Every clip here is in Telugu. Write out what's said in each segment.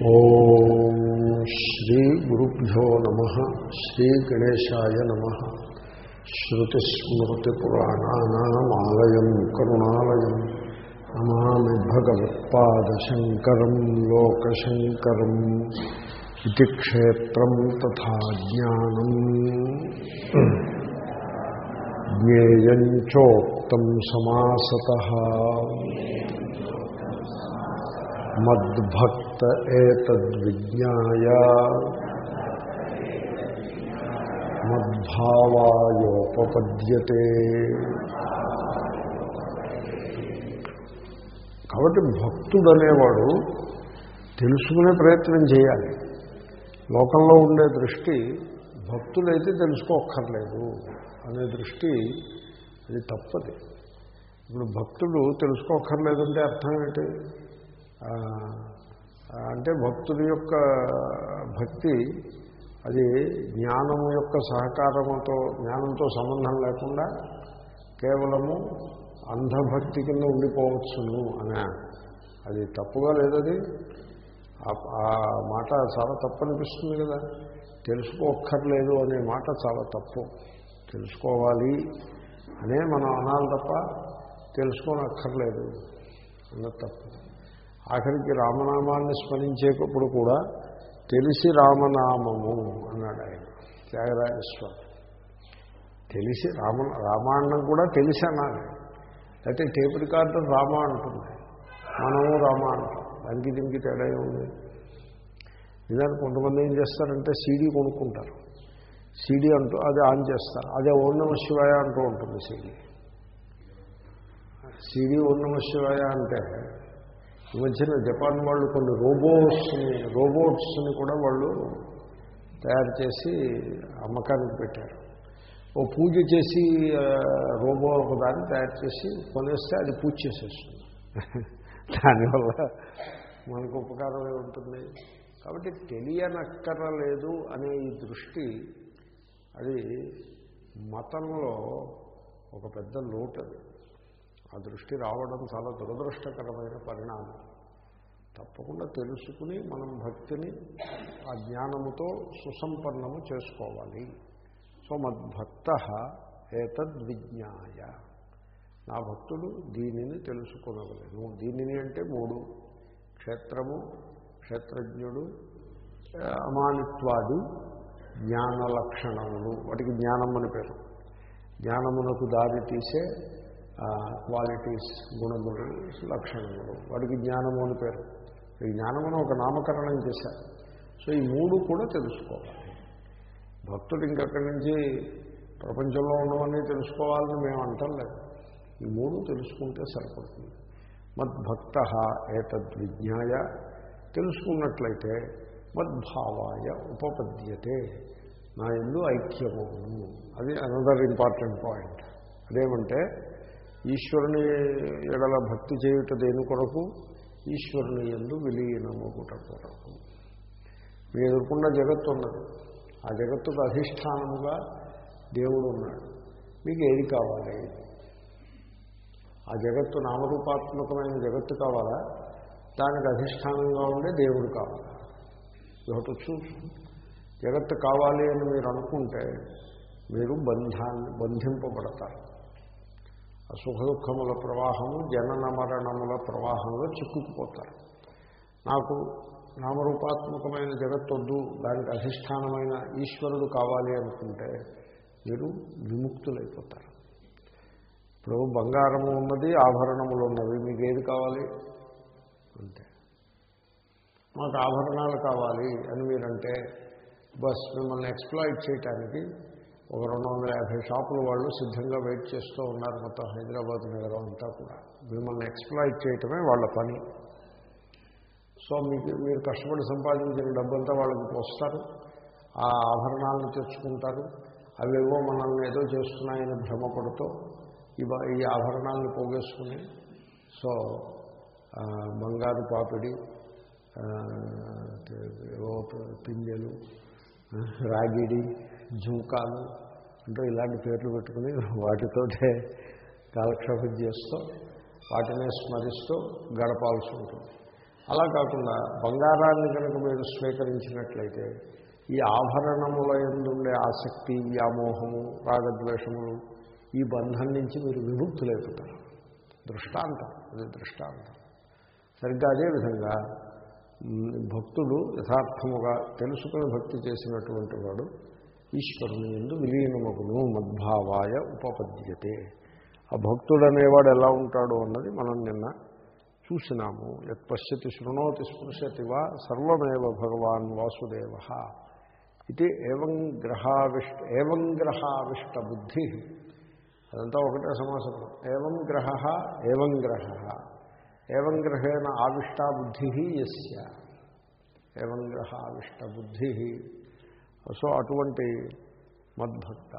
ఓం శ్రీ గురుభ్యో నమ శ్రీ గణేశాయ నమ శ్రుతిస్మృతిపురాణానామాలయం కరుణాలయం నమామి భగవత్పాదశంకరం లోకశంకరం ఇది క్షేత్రం తథా జ్ఞానం జ్ఞేయం చోక్తం సమాసత ఏతద్విజ్ఞాయ మద్భావాయోపపద్యతే. కాబట్టి భక్తుడనేవాడు తెలుసుకునే ప్రయత్నం చేయాలి. లోకంలో ఉండే దృష్టి భక్తులైతే తెలుసుకోక్కర్లేదు అనే దృష్టి అది తప్పది. ఇప్పుడు భక్తుడు తెలుసుకోక్కర్లేదంటే అర్థం ఏంటి? అంటే భక్తుడి యొక్క భక్తి అది జ్ఞానం యొక్క సహకారముతో జ్ఞానంతో సంబంధం లేకుండా కేవలము అంధభక్తి కింద ఉండిపోవచ్చును అనే అది తప్పుగా లేదది. ఆ- ఆ మాట చాలా తప్పు అనిపిస్తుంది కదా. తెలుసుకోక్కర్లేదు అనే మాట చాలా తప్పు. తెలుసుకోవాలి అనే మనం అనాలి తప్ప తెలుసుకోనక్కర్లేదు. అన్నది తప్పు. ఆఖరికి రామనామాన్ని స్మరించేటప్పుడు కూడా తెలిసి రామనామము అన్నాడు ఆయన త్యాగరాజస్వామి. తెలిసి రామ రామాయణం కూడా తెలిసి అన్నాడు. అయితే టేపు రికార్డు రామ అంటుంది. మనము రామ అంటాం. దానికి దీనికి తేడా ఉంది నిజానికి కొంతమంది ఏం చేస్తారంటే సీడీ కొనుక్కుంటారు. సీడీ అంటూ అది ఆన్ చేస్తారు. అదే ఓం నమ శివాయ అంటూ ఉంటుంది సీడీ. సీడీ ఓం నమ శివాయ అంటే ఈ మధ్యన జపాన్ వాళ్ళు కొన్ని రోబోట్స్ని రోబోట్స్ని కూడా వాళ్ళు తయారు చేసి అమ్మకానికి పెట్టారు. ఓ పూజ చేసి రోబో ఒక దాన్ని తయారు చేసి కొనేస్తే అది పూజ చేసేస్తుంది. దానివల్ల మనకు ఉపకారమే ఉంటుంది. కాబట్టి తెలియనక్కరలేదు అనే ఈ దృష్టి అది మతంలో ఒక పెద్ద లోటు అది. ఆ దృష్టి రావడం చాలా దురదృష్టకరమైన పరిణామం. తప్పకుండా తెలుసుకుని మనం భక్తిని ఆ జ్ఞానముతో సుసంపన్నము చేసుకోవాలి. సో మద్భక్త ఏతద్విజ్ఞాయ. నా భక్తుడు దీనిని తెలుసుకునగలను దీనిని అంటే మూడు. క్షేత్రము క్షేత్రజ్ఞుడు అమానిత్వాది జ్ఞాన లక్షణములు వాటికి జ్ఞానం అని పేరు. జ్ఞానమునకు దారి తీసే క్వాలిటీస్ గుణములు లక్షణములు. వాటికి జ్ఞానము అని పేరు. ఈ జ్ఞానమును ఒక నామకరణం చేశారు. సో ఈ మూడు కూడా తెలుసుకోవాలి. భక్తుడు ఇంకక్కడి నుంచి ప్రపంచంలో ఉన్నవన్నీ తెలుసుకోవాలని మేము అంటలేదు ఈ మూడు తెలుసుకుంటే సరిపడుతుంది. మద్భక్త ఏతద్విజ్ఞాయ తెలుసుకున్నట్లయితే మద్భావాయ ఉపపద్యతే. నా ఎందు ఐక్యము. అది అనదర్ ఇంపార్టెంట్ పాయింట్ అదేమంటే ఈశ్వరుని ఎడల భక్తి చేయుట దేని కొరకు? ఈశ్వరుని ఎందు విలీనమగుట కొరకు మీ ఎదుర్కొన్న జగత్తు ఉన్నది. ఆ జగత్తుకు అధిష్టానముగా దేవుడు ఉన్నాడు. మీకు ఏది కావాలి? ఆ జగత్తు నామరూపాత్మకమైన జగత్తు కావాలా? దానికి అధిష్టానంగా ఉండే దేవుడు కావాలా? ఒకటి చూసు. జగత్తు కావాలి అని మీరు అనుకుంటే మీరు బంధాన్ని బంధింపబడతారు. సుఖ దుఃఖముల ప్రవాహము జనన మరణముల ప్రవాహంలో చిక్కుకుపోతారు. నాకు నామరూపాత్మకమైన జగత్తొద్దు దానికి అధిష్టానమైన ఈశ్వరుడు కావాలి అనుకుంటే మీరు విముక్తులైపోతారు. ఇప్పుడు బంగారము ఉన్నది ఆభరణములు ఉన్నవి మీకు ఏది కావాలి? అంతే. మాకు ఆభరణాలు కావాలి అని మీరంటే బస్ మిమ్మల్ని ఎక్స్ప్లాయిట్ చేయటానికి ఒక రెండు వందల యాభై షాపుల వాళ్ళు సిద్ధంగా వెయిట్ చేస్తూ ఉన్నారు మొత్తం హైదరాబాద్ నగరం అంతా కూడా. మిమ్మల్ని ఎక్స్ప్లాయిట్ చేయటమే వాళ్ళ పని. సో మీకు మీరు కష్టపడి సంపాదించిన డబ్బంతా వాళ్ళకి పోస్తారు. ఆ ఆభరణాలను తెచ్చుకుంటారు. అవేవో మనల్ని ఏదో చేస్తున్నాయని భ్రమపడుతూ ఈ ఈ ఆభరణాలను పోగేసుకుని సో బంగారు పాపిడి ఏవో పిందెలు రాగిడి జూకాలు అంటే ఇలాంటి పేర్లు పెట్టుకుని వాటితోటే కాలక్షేపం చేస్తూ వాటినే స్మరిస్తూ గడపాల్సి ఉంటుంది. అలా కాకుండా బంగారాన్ని కనుక మీరు స్వీకరించినట్లయితే ఈ ఆభరణముల ఎందుండే ఆసక్తి వ్యామోహము రాగద్వేషములు ఈ బంధం నుంచి మీరు విముక్తులైపోతారు. దృష్టాంతం అది దృష్టాంతం. సరిగ్గా అదేవిధంగా భక్తుడు యథార్థముగా తెలుసుకుని భక్తి చేసినటువంటి వాడు ఈశ్వరుని ఎందు విలీనమగును మద్భావాయ ఉపపద్యతే. ఆ భక్తుడు అనేవాడు ఎలా ఉంటాడు అన్నది మనం నిన్న చూసినాము. యత్ పశ్యతి శృణోతి స్పృశతి వా సర్వమేవ భగవాన్ వాసుదేవ. ఇది ఏవం గ్రహావిష్ట ఏవం గ్రహావిష్ట బుద్ధి అదంతా ఒకటే సమాసం ఏవం గ్రహ ఏవం గ్రహ. ఏవం గ్రహేణ ఆవిష్టా బుద్ధి ఎస్య ఏవం గ్రహ ఆవిష్ట బుద్ధి సో అటువంటి మద్భక్త.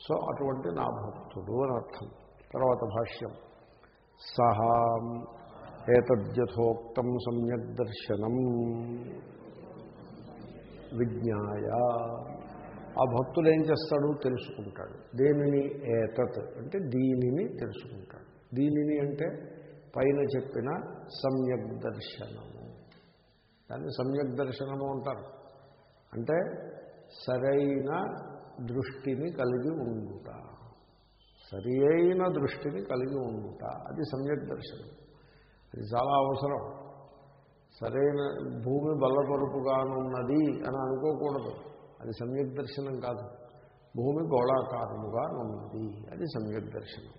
సో అటువంటి నా భక్తుడు అని అర్థం. తర్వాత భాష్యం. సహా ఏతద్యథోక్తం సమ్యక్ దర్శనం. విజ్ఞాయ. ఆ భక్తుడు ఏం చేస్తాడు? తెలుసుకుంటాడు. దేనిని ఏతత్ అంటే దీనిని తెలుసుకుంటాడు. దీనిని అంటే పైన చెప్పిన సమ్యక్ దర్శనము. దాన్ని సమ్యక్ దర్శనము అంటారు. అంటే సరైన దృష్టిని కలిగి ఉండుట. సరి అయిన దృష్టిని కలిగి ఉండుట. అది సమ్యక్ దర్శనం. అది చాలా అవసరం. సరైన భూమి బల్లపరుపుగానున్నది అని అనుకోకూడదు. అది సమ్యక్ దర్శనం కాదు. భూమి గోళాకారముగా ఉన్నది అది సమ్యక్ దర్శనం.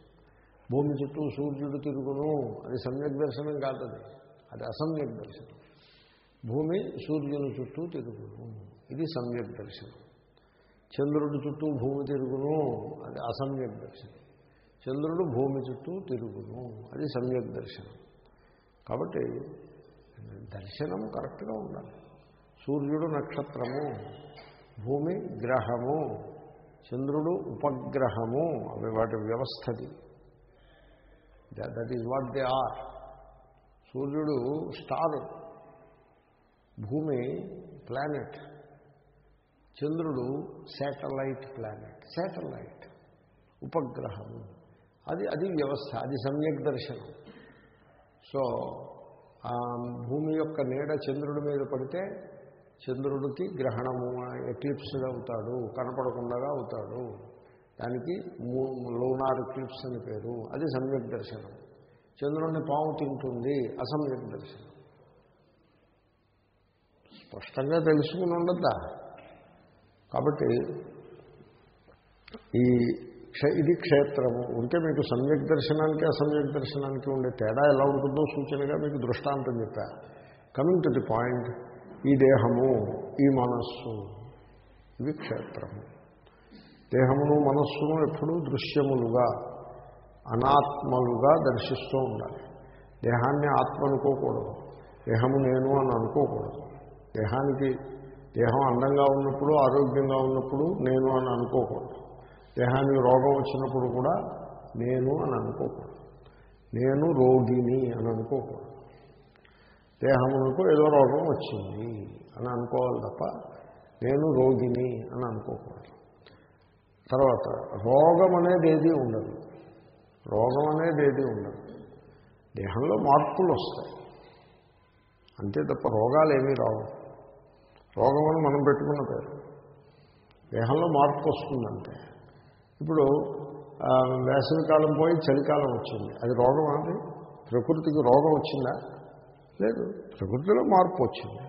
భూమి చుట్టూ సూర్యుడు తిరుగును. అది సమ్యక్ దర్శనం కాదు అది అది అసమ్యక్ దర్శనం. భూమి సూర్యుని చుట్టూ తిరుగును. ఇది సమ్యక్ దర్శనం. చంద్రుడి చుట్టూ భూమి తిరుగును అది అసమ్యక్ దర్శనం. చంద్రుడు భూమి చుట్టూ తిరుగును అది సమ్యక్ దర్శనం. కాబట్టి దర్శనం కరెక్ట్గా ఉండాలి. సూర్యుడు నక్షత్రము భూమి గ్రహము చంద్రుడు ఉపగ్రహము అవి వాటి వ్యవస్థది. That is what they are సూర్యుడు స్టార్ భూమి ప్లానెట్. చంద్రుడు శాటిలైట్ ప్లానెట్ శాటిలైట్ ఉపగ్రహము అది అది వ్యవస్థ అది సమ్యక్ దర్శనం. సో ఆ భూమి యొక్క నీడ చంద్రుడి మీద పడితే చంద్రుడికి గ్రహణము ఎక్లిప్స్ అవుతాడు కనపడకుండా అవుతాడు. దానికి లోనార్ ఎక్లిప్స్ అని పేరు. అది సమ్యక్ దర్శనం. చంద్రుడిని పాము తింటుంది అసమ్యక్ దర్శనం. స్పష్టంగా తెలుసుకుని ఉండద్దా? కాబట్టి ఈ ఇది క్షేత్రము. ఉంటే మీకు సమ్యక్ దర్శనానికి అసమ్యక్ దర్శనానికి ఉండే తేడా ఎలా ఉంటుందో సూచనగా మీకు దృష్టాంతం చెప్పా. కమింగ్ టు ది పాయింట్ ఈ దేహము ఈ మనస్సు ఇవి క్షేత్రము. దేహమును మనస్సును ఎప్పుడూ దృశ్యములుగా అనాత్మలుగా దర్శిస్తూ ఉండాలి. దేహాన్ని ఆత్మ అనుకోకూడదు. దేహము నేను అని అనుకోకూడదు. దేహానికి దేహం అందంగా ఉన్నప్పుడు ఆరోగ్యంగా ఉన్నప్పుడు నేను అని అనుకోకూడదు. దేహానికి రోగం వచ్చినప్పుడు కూడా నేను అని అనుకోకూడదు. నేను రోగిని అని అనుకోకూడదు. దేహమునకు ఏదో రోగం వచ్చింది అని అనుకోవాలి తప్ప నేను రోగిని అని అనుకోకూడదు. తర్వాత రోగం అనేది ఏది ఉండదు. రోగం అనేది ఏది ఉండదు. దేహంలో మార్పులు వస్తాయి. అంతే తప్ప రోగాలు ఏమీ రావు. రోగం అని మనం పెట్టుకున్న పేరు. దేహంలో మార్పు వస్తుందంటే. ఇప్పుడు వేసవికాలం పోయి చలికాలం వచ్చింది. అది రోగం అది? ప్రకృతికి రోగం వచ్చిందా? లేదు. ప్రకృతిలో మార్పు వచ్చింది.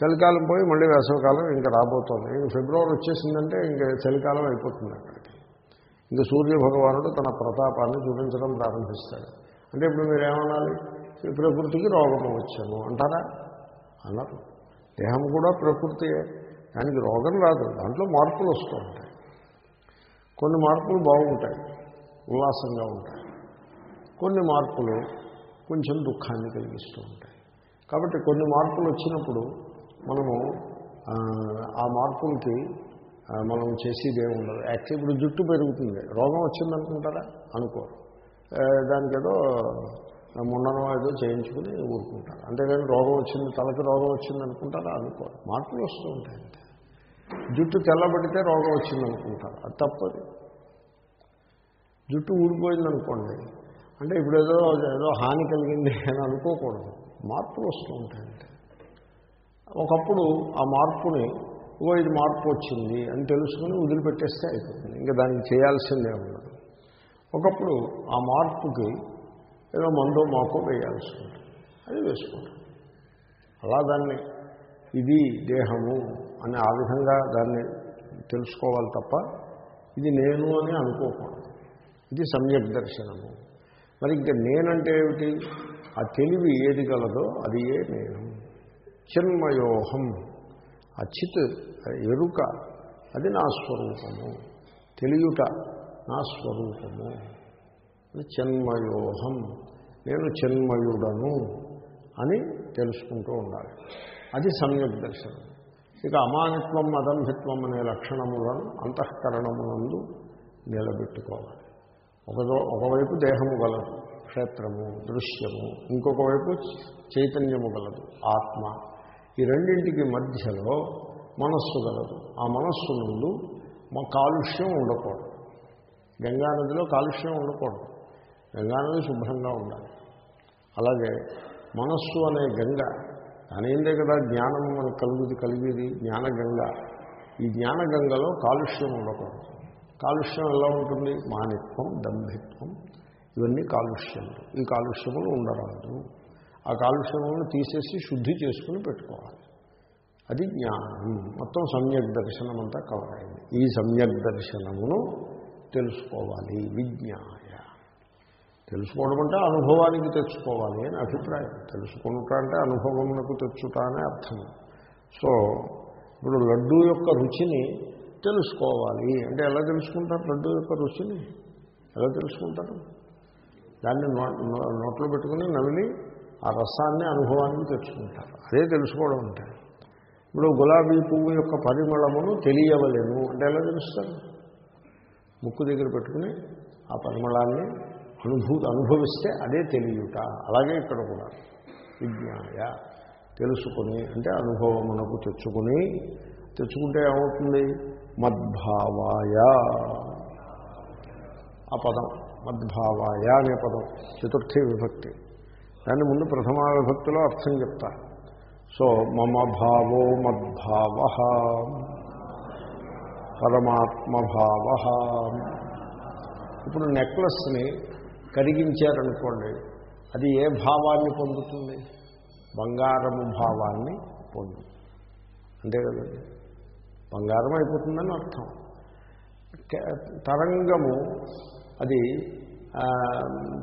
చలికాలం పోయి మళ్ళీ వేసవికాలం ఇంకా రాబోతోంది. ఇంక ఫిబ్రవరి వచ్చేసిందంటే ఇంకా చలికాలం అయిపోతుంది అక్కడికి. ఇంకా సూర్య భగవానుడు తన ప్రతాపాన్ని చూపించడం ప్రారంభిస్తాడు. అంటే ఇప్పుడు మీరు ఏమనాలి ప్రకృతికి రోగం వచ్చాను అంటారా? అన్నారు దేహం కూడా ప్రకృతియే దానికి రోగం రాదు. దాంట్లో మార్పులు వస్తూ ఉంటాయి. కొన్ని మార్పులు బాగుంటాయి. ఉల్లాసంగా ఉంటాయి. కొన్ని మార్పులు కొంచెం దుఃఖాన్ని కలిగిస్తూ ఉంటాయి. కాబట్టి కొన్ని మార్పులు వచ్చినప్పుడు మనము ఆ, మార్పులకి మనం చేసేది ఏమి ఉండదు. యాక్చువల్ ఇప్పుడు జుట్టు పెరుగుతుంది. రోగం వచ్చిందనుకుంటారా అనుకో దానికి ఏదో ముండనం ఏదో చేయించుకుని ఊరుకుంటారు. అంతేగాని రోగం వచ్చింది తలకి రోగం వచ్చింది అనుకుంటారా? అనుకోరు. మార్పులు వస్తూ ఉంటాయి అంతే. జుట్టు తెల్లబడితే రోగం వచ్చింది అనుకుంటారు. అది తప్పది. జుట్టు ఊడిపోయింది అనుకోండి అంటే ఇప్పుడు ఏదో ఏదో హాని కలిగింది అని అనుకోకూడదు. మార్పులు వస్తూ ఉంటాయంటే ఒకప్పుడు ఆ మార్పుని ఓ ఇది మార్పు వచ్చింది అని తెలుసుకుని వదిలిపెట్టేస్తే అయిపోతుంది. ఇంకా దానికి చేయాల్సిందే ఉండదు. ఒకప్పుడు ఆ మార్పుకి ఏదో మందో మాకో వేయాల్సి ఉంటుంది అది వేసుకుంటాం అలా దాన్ని ఇది దేహము అని ఆ విధంగా దాన్ని తెలుసుకోవాలి తప్ప ఇది నేను అని అనుకోకూడదు. ఇది సమ్యక్ దర్శనము. మరి ఇంకా నేనంటే ఏమిటి? ఆ తెలివి ఏది గలదో అది ఏ నేను. చిన్మయోహం ఆ చిత్ ఎరుక అది నా స్వరూపము. తెలియుట నా స్వరూపము. చిన్మయోహం. నేను చిన్మయుడను అని తెలుసుకుంటూ ఉండాలి. అది సమ్యక్ దర్శనం. ఇక అమానిత్వం అదంభిత్వం అనే లక్షణములను అంతఃకరణమునందు నిలబెట్టుకోవాలి. ఒకదో ఒకవైపు దేహము గలదు క్షేత్రము దృశ్యము ఇంకొక వైపు చైతన్యము గలదు ఆత్మ. ఈ రెండింటికి మధ్యలో మనస్సు గలదు. ఆ మనస్సు నుండి మా కాలుష్యం ఉండకూడదు. గంగానదిలో కాలుష్యం ఉండకూడదు. గంగానది శుభ్రంగా ఉండాలి. అలాగే మనస్సు అనే గంగ దానిందే కదా జ్ఞానం మనకు కలుగుది కలిగేది? జ్ఞానగంగ. ఈ జ్ఞానగంగలో కాలుష్యం ఉండకూడదు. కాలుష్యం ఎలా ఉంటుంది? మానిత్వం దంభిత్వం ఇవన్నీ కాలుష్యములు. ఈ కాలుష్యములు ఉండరాదు. ఆ కాలుష్యములను తీసేసి శుద్ధి చేసుకుని పెట్టుకోవాలి. అది జ్ఞానం. మొత్తం సమ్యక్ దర్శనం అంతా కవర్ అయింది. ఈ సమ్యక్ దర్శనమును తెలుసుకోవాలి. విజ్ఞానం తెలుసుకోవడం అంటే అనుభవానికి తెచ్చుకోవాలి అని అభిప్రాయం. తెలుసుకుంటా అంటే అనుభవమునకు తెచ్చుట అనే అర్థం. సో ఇప్పుడు లడ్డూ యొక్క రుచిని తెలుసుకోవాలి. అంటే ఎలా తెలుసుకుంటారు లడ్డూ యొక్క రుచిని? ఎలా తెలుసుకుంటారు? దాన్ని నోట్లో పెట్టుకుని నమిలి ఆ రసాన్ని అనుభవానికి తెచ్చుకుంటారు. అదే తెలుసుకోవడం అంటే. ఇప్పుడు గులాబీ పువ్వు యొక్క పరిమళమును తెలియవలేము అంటే ఎలా తెలుస్తారు? ముక్కు దగ్గర పెట్టుకుని ఆ పరిమళాన్ని అనుభూ అనుభవిస్తే అదే తెలియట. అలాగే ఇక్కడ కూడా. విజ్ఞాయ తెలుసుకుని అంటే అనుభవమునకు తెచ్చుకుని తెచ్చుకుంటే ఏమవుతుంది? మద్భావాయ. ఆ పదం మద్భావాయ అనే పదం చతుర్థి విభక్తి. దాన్ని ముందు ప్రథమ విభక్తిలో అర్థం చెప్తా. సో మమ భావో మద్భావ పరమాత్మభావ ఇప్పుడు నెక్లెస్ని కరిగించారనుకోండి అది ఏ భావాన్ని పొందుతుంది? బంగారము భావాన్ని పొందుతుంది అంతే కదండి. బంగారం అయిపోతుందని అర్థం. తరంగము అది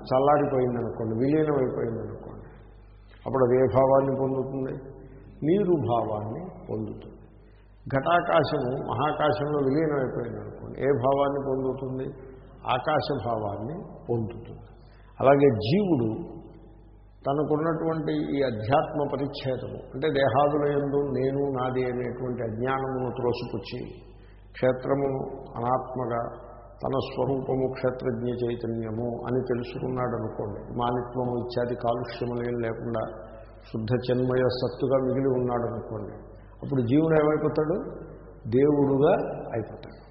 చల్లారిపోయిందనుకోండి విలీనం అయిపోయిందనుకోండి అప్పుడు అది ఏ భావాన్ని పొందుతుంది? నీరు భావాన్ని పొందుతుంది. ఘటాకాశము మహాకాశంలో విలీనం అయిపోయిందనుకోండి ఏ భావాన్ని పొందుతుంది? ఆకాశభావాన్ని పొందుతుంది. అలాగే జీవుడు తనకున్నటువంటి ఈ అధ్యాత్మ పరిచ్ఛేదము అంటే దేహాదుల ఎందు నేను నాది అనేటువంటి అజ్ఞానమును త్రోసిపుచ్చి క్షేత్రమును అనాత్మగా తన స్వరూపము క్షేత్రజ్ఞ చైతన్యము అని తెలుసుకున్నాడు అనుకోండి మాలిత్వము ఇత్యాది కాలుష్యములేం లేకుండా శుద్ధ చిన్మయ సత్తుగా మిగిలి ఉన్నాడు అనుకోండి అప్పుడు జీవుడు ఏమైపోతాడు? దేవుడుగా అయిపోతాడు.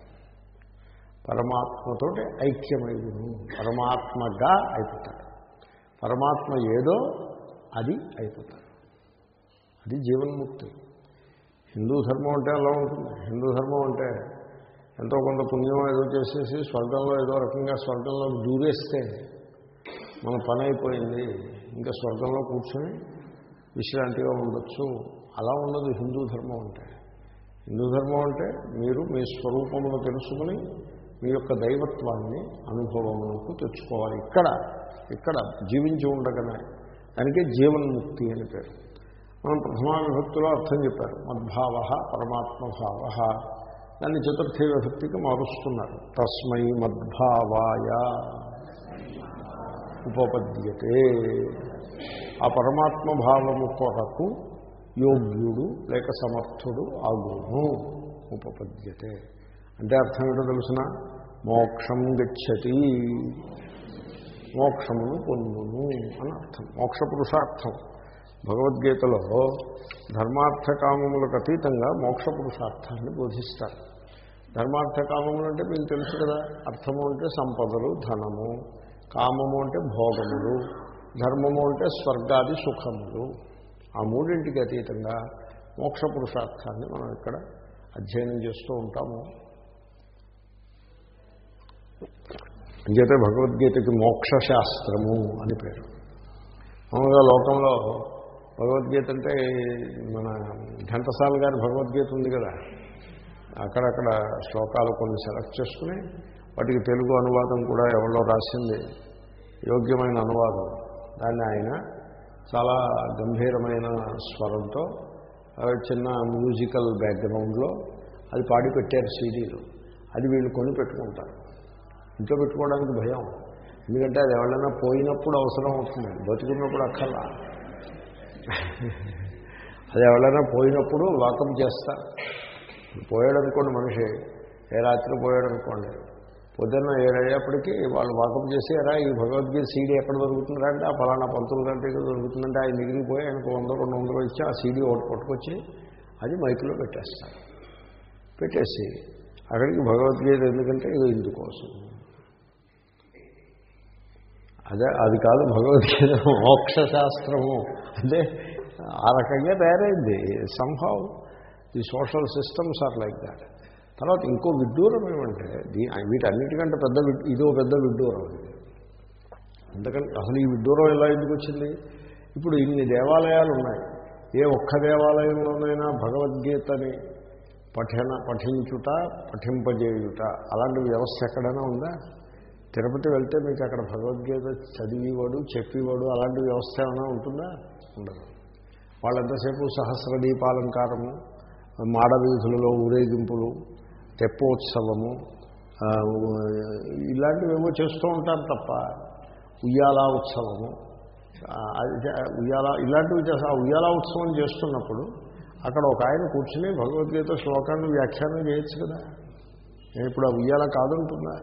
పరమాత్మతోటి ఐక్యమైదును పరమాత్మగా అయిపోతాడు. పరమాత్మ ఏదో అది అయిపోతాడు. అది జీవన్ముక్తి. హిందూ ధర్మం అంటే అలా ఉంటుంది. హిందూ ధర్మం అంటే ఎంతో కొంత పుణ్యం ఏదో చేసేసి స్వర్గంలో ఏదో రకంగా స్వర్గంలో దూరేస్తే మన పని అయిపోయింది. ఇంకా స్వర్గంలో కూర్చొని విశ్రాంతిగా ఉండొచ్చు. అలా ఉండదు హిందూ ధర్మం అంటే. హిందూ ధర్మం అంటే మీరు మీ స్వరూపమును తెలుసుకుని మీ యొక్క దైవత్వాన్ని అనుభవములకు తెచ్చుకోవాలి. ఇక్కడ ఇక్కడ జీవించి ఉండగానే దానికే జీవన్ముక్తి అని పేరు. మనం ప్రథమా విభక్తిలో అర్థం చెప్పారు. మద్భావ పరమాత్మభావ. దాన్ని చతుర్థి విభక్తికి మారుస్తున్నారు. తస్మై మద్భావాయ. ఉపపద్యతే. ఆ పరమాత్మ భావము కొరకు యోగ్యుడు లేక సమర్థుడు ఆగును. ఉపపద్యతే. అంటే అర్థం ఏంటో తెలుసిన? మోక్షం గచ్చతి. మోక్షమును పొందును అని అర్థం. మోక్ష పురుషార్థం. భగవద్గీతలో ధర్మార్థకామములకు అతీతంగా మోక్ష పురుషార్థాన్ని బోధిస్తారు. ధర్మార్థకామములు అంటే మీకు తెలుసు కదా? అర్థము అంటే సంపదలు ధనము. కామము అంటే భోగములు. ధర్మము అంటే స్వర్గాది సుఖములు. ఆ మూడింటికి అతీతంగా మోక్ష పురుషార్థాన్ని మనం ఇక్కడ అధ్యయనం చేస్తూ ఉంటాము. అంచేతే భగవద్గీతకి మోక్ష శాస్త్రము అని పేరు. మామూలుగా లోకంలో భగవద్గీత అంటే మన ఘంటసాల గారి భగవద్గీత ఉంది కదా. అక్కడక్కడ శ్లోకాలు కొన్ని సెలెక్ట్ చేసుకుని వాటికి తెలుగు అనువాదం కూడా ఎవరో రాసింది. యోగ్యమైన అనువాదం. దాన్ని ఆయన చాలా గంభీరమైన స్వరంతో చిన్న మ్యూజికల్ బ్యాక్గ్రౌండ్లో అది పాడి పెట్టారు సీడీలు. అది వీళ్ళు కొని పెట్టుకుంటారు. ఇంట్లో పెట్టుకోవడానికి భయం. ఎందుకంటే అది ఎవరైనా పోయినప్పుడు అవసరం అవుతుంది. బతుకున్నప్పుడు అక్కర్లా. అది ఎవరైనా పోయినప్పుడు వాకం చేస్తా. పోయాడు అనుకోండి మనిషి. ఏ రాత్రి పోయాడు అనుకోండి పొద్దున్న ఏడయ్యేప్పటికీ వాళ్ళు వాకం చేసి ఈ భగవద్గీత సీడీ ఎక్కడ దొరుకుతుందంటే ఆ ఫలానా పంతులు గంటే దొరుకుతుందంటే ఆయన దగ్గరికి పోయి ఆయనకు వంద రెండు వందలు ఇచ్చి ఆ సీడీ ఒకటి పట్టుకొచ్చి అది మైకులో పెట్టేస్తారు పెట్టేసి అక్కడికి భగవద్గీత ఎందుకంటే ఇది ఇందుకోసం. అదే అది కాదు భగవద్గీత. మోక్ష శాస్త్రము అంటే ఆ రకంగా తయారైంది. సంభావ్ the social systems are like that తర్వాత ఇంకో విడ్డూరం ఏమంటే దీ వీటన్నిటికంటే పెద్ద ఇదో పెద్ద విడ్డూరం ఇది ఎందుకంటే అసలు ఈ విడ్డూరం ఎలా ఎందుకు వచ్చింది? ఇప్పుడు ఇన్ని దేవాలయాలు ఉన్నాయి. ఏ ఒక్క దేవాలయంలోనైనా భగవద్గీతని పఠన పఠించుట పఠింపజేయుట అలాంటి వ్యవస్థ ఎక్కడైనా ఉందా? తిరుపతి వెళ్తే మీకు అక్కడ భగవద్గీత చదివేవాడు చెప్పేవాడు అలాంటి వ్యవస్థ ఏమైనా ఉంటుందా? ఉండదు. వాళ్ళంతసేపు సహస్ర దీపాలంకారము మాడవీధులలో ఊరేగింపులు తెప్పోత్సవము ఇలాంటివేమో చేస్తూ ఉంటారు తప్ప ఉయ్యాల ఉత్సవము ఉయ్యాల ఇలాంటివి చేస్తా ఆ ఉయ్యాల ఉత్సవం చేస్తున్నప్పుడు అక్కడ ఒక ఆయన కూర్చుని భగవద్గీత శ్లోకాన్ని వ్యాఖ్యానం చేయొచ్చు కదా? నేను ఇప్పుడు ఆ ఉయ్యాల కాదంటున్నా.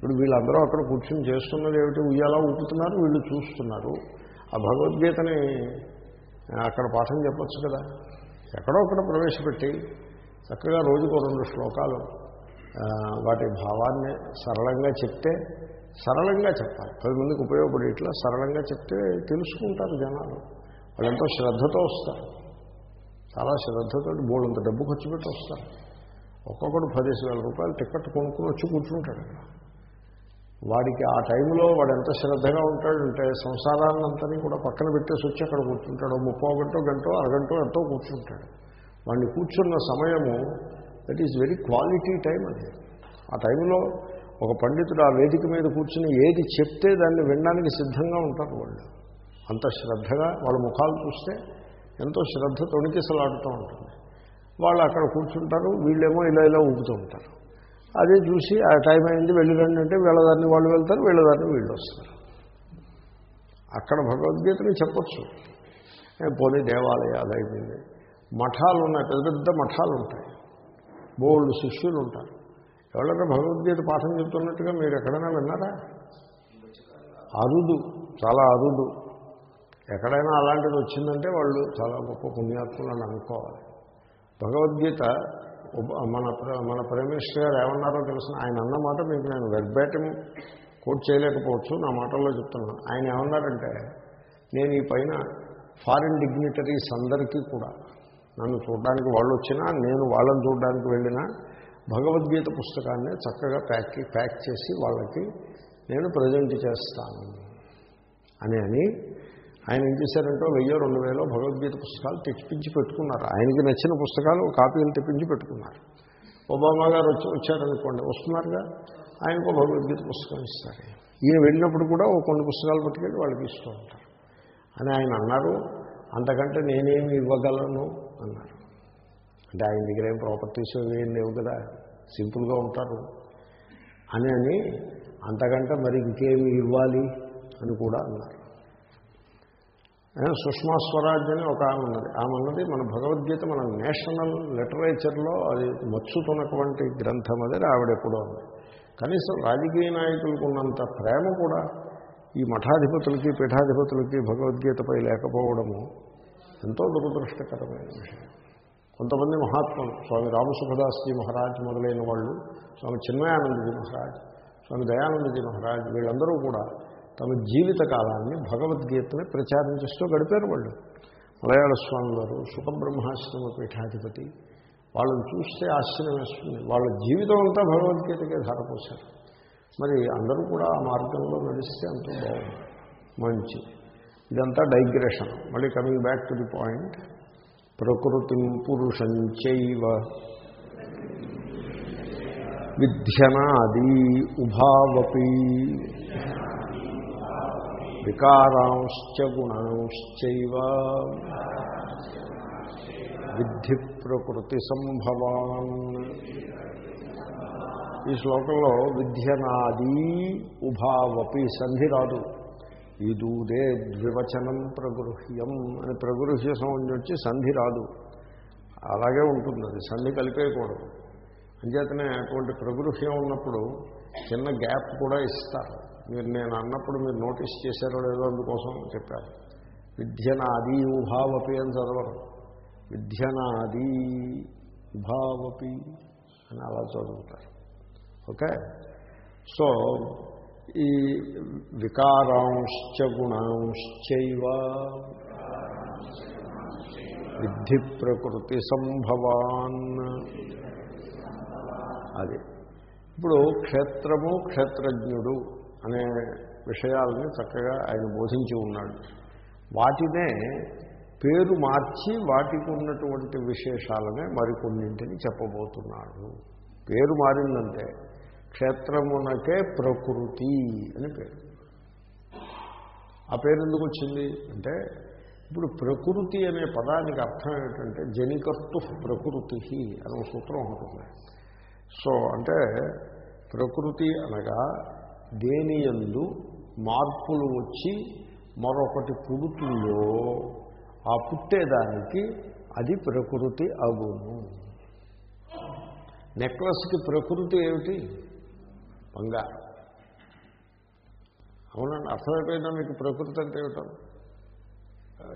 ఇప్పుడు వీళ్ళందరూ అక్కడ కూర్చొని చేస్తున్నది ఏమిటి? ఉయ్యాలా ఊపుతున్నారు వీళ్ళు చూస్తున్నారు. ఆ భగవద్గీతని అక్కడ పాఠం చెప్పొచ్చు కదా. ఎక్కడో అక్కడ ప్రవేశపెట్టి చక్కగా రోజుకు రెండు శ్లోకాలు వాటి భావాన్ని సరళంగా చెప్తే సరళంగా చెప్పాలి. పది మందికి ఉపయోగపడేట్లా సరళంగా చెప్తే తెలుసుకుంటారు జనాలు. వాళ్ళెంతో శ్రద్ధతో వస్తారు. చాలా శ్రద్ధతో బోళ్ళంత డబ్బు ఖర్చు పెట్టి వస్తారు. ఒక్కొక్కడు పదిహేను వేల రూపాయలు టికెట్ కొనుక్కుని వచ్చి కూర్చుంటాడు అక్కడ. వాడికి ఆ టైంలో వాడు ఎంత శ్రద్ధగా ఉంటాడంటే సంసారాన్నంతని కూడా పక్కన పెట్టేసి వచ్చి అక్కడ కూర్చుంటాడు. ముప్పో గంటో గంటో అరగంటో ఎంతో కూర్చుంటాడు. వాడిని కూర్చున్న సమయము that is very quality time అది. ఆ టైంలో ఒక పండితుడు ఆ వేదిక మీద కూర్చుని ఏది చెప్తే దాన్ని వినడానికి సిద్ధంగా ఉంటారు వాళ్ళు. అంత శ్రద్ధగా వాళ్ళ ముఖాలు చూస్తే ఎంతో శ్రద్ధ తొణికిసలాడుతూ ఉంటుంది. వాళ్ళు అక్కడ కూర్చుంటారు వీళ్ళేమో ఇలా ఇలా ఊపుతూ ఉంటారు. అదే చూసి ఆ టైం అయింది వెళ్ళిరండి అంటే వీళ్ళదాన్ని వాళ్ళు వెళ్తారు వీళ్ళదాన్ని వీళ్ళు వస్తారు. అక్కడ భగవద్గీతని చెప్పచ్చు. పోనీ దేవాలయాలు అయిపోయింది. మఠాలు ఉన్నాయి పెద్ద పెద్ద మఠాలు ఉంటాయి. బోల్డ్ శిష్యులు ఉంటారు. ఎవరైనా భగవద్గీత పాఠం చెప్తున్నట్టుగా మీరు ఎక్కడైనా విన్నారా? అరుదు చాలా అరుదు. ఎక్కడైనా అలాంటిది వచ్చిందంటే వాళ్ళు చాలా గొప్ప పుణ్యాత్ములు అని అనుకోవాలి. భగవద్గీత మన ప్ర- మన ప్రైమ్ మినిస్టర్ గారు ఏమన్నారో తెలిసిన ఆయన అన్నమాట మీకు నేను వెర్బేటం కోట్ చేయలేకపోవచ్చు నా మాటల్లో చెప్తున్నాను. ఆయన ఏమన్నారంటే నేను ఈ పైన ఫారిన్ డిగ్నిటరీస్ అందరికీ కూడా నన్ను చూడడానికి వాళ్ళు వచ్చినా నేను వాళ్ళని చూడడానికి వెళ్ళినా భగవద్గీత పుస్తకాన్ని చక్కగా ప్యాక్ ప్యాక్ చేసి వాళ్ళకి నేను ప్రజెంట్ చేస్తాను. అని అని ఆయన ఏం చేశారంటే వెయ్యో రెండు వేలో భగవద్గీత పుస్తకాలు తెప్పించి పెట్టుకున్నారు. ఆయనకి నచ్చిన పుస్తకాలు కాపీలు తెప్పించి పెట్టుకున్నారు. ఒబామా గారు వచ్చి వచ్చారనుకోండి వస్తున్నారుగా? ఆయనకు భగవద్గీత పుస్తకం ఇస్తారు. ఈయన వెళ్ళినప్పుడు కూడా ఓ కొన్ని పుస్తకాలు పట్టుకెళ్ళి వాళ్ళకి ఇస్తూ ఉంటారు. అని ఆయన అన్నారు అంతకంటే నేనేమి ఇవ్వగలను? అన్నారు. అంటే ఆయన దగ్గర ఏం ప్రాపర్టీస్ ఏం లేవు కదా సింపుల్గా ఉంటారు. అని అని అంతకంటే మరి ఇంకేమి ఇవ్వాలి? అని కూడా అన్నారు. సుష్మా స్వరాజ్ అని ఒక ఆమె ఉన్నది. ఆమె ఉన్నది మన భగవద్గీత మన నేషనల్ లిటరేచర్లో అది మచ్చుతున్నటువంటి గ్రంథం అది ఆవిడ ఎప్పుడో ఉంది కనీసం రాజకీయ నాయకులకు ఉన్నంత ప్రేమ కూడా ఈ మఠాధిపతులకి పీఠాధిపతులకి భగవద్గీతపై లేకపోవడము ఎంతో దురదృష్టకరమైన విషయం. కొంతమంది మహాత్ములు స్వామి రామసుఖదాస్జీ మహారాజ్ మొదలైన వాళ్ళు స్వామి చిన్మయానందజీ మహారాజ్ స్వామి దయానందజీ మహారాజ్ వీళ్ళందరూ కూడా తమ జీవిత కాలాన్ని భగవద్గీతని ప్రచారం చేస్తూ గడిపారు వాళ్ళు. మలయాళ స్వామి వారు సుఖబ్రహ్మాశ్రమ పీఠాధిపతి వాళ్ళని చూస్తే ఆశ్చర్యం వేస్తుంది. వాళ్ళ జీవితం అంతా భగవద్గీతకే ధారపోశారు. మరి అందరూ కూడా ఆ మార్గంలో నడిస్తే అంత బాగుంది. మంచి. ఇదంతా డైగ్రెషన్. మళ్ళీ coming back to the point. ప్రకృతి పురుషం చైవ. విధ్యనాది ఉభావపి. వికారాంశ్చ గుణాంశ్చైవ. విద్ధి ప్రకృతి సంభవాన్. ఈ శ్లోకంలో విద్యనాది ఉభావపి సంధి రాదు ఈ దూదే ద్వివచనం ప్రగృహ్యం అని ప్రగృహ్య సంబంధం వచ్చి సంధి రాదు అలాగే ఉంటుంది అది సంధి కలిపేయకూడదు. అంచేతనే అటువంటి ప్రగృహ్యం ఉన్నప్పుడు చిన్న గ్యాప్ కూడా ఇస్తారు. మీరు నేను అన్నప్పుడు మీరు నోటీస్ చేశారో లేదో అందుకోసం చెప్పారు. విద్యనాది ఉభావపి అని చదవరు. విద్యనాది ఉభావపి అని అలా చదువుతారు. ఓకే? సో ఈ వికారాంశ్చ గుణాంశ్చైవ విద్ధి ప్రకృతి సంభవాన్. అది. ఇప్పుడు క్షేత్రము క్షేత్రజ్ఞుడు. అనే విషయాలని చక్కగా ఆయన బోధించి ఉన్నాడు. వాటినే పేరు మార్చి వాటికి ఉన్నటువంటి విశేషాలనే మరికొన్నింటిని చెప్పబోతున్నాడు. పేరు మారిందంటే క్షేత్రమునకే ప్రకృతి అని పేరు. ఆ పేరు ఎందుకు వచ్చింది? అంటే ఇప్పుడు ప్రకృతి అనే పదానికి అర్థం ఏమిటంటే జనికర్తు ప్రకృతి అనే సూత్రం ఉంటుంది సో అంటే ప్రకృతి అనగా దేని ఎందు మార్పులు వచ్చి మరొకటి పుడుతుందో ఆ పుట్టేదానికి అది ప్రకృతి అగును. నెక్లెస్కి ప్రకృతి ఏమిటి? బంగారు అవునండి అర్థమైపోయిందా మీకు ప్రకృతి అంటే ఏమిటో?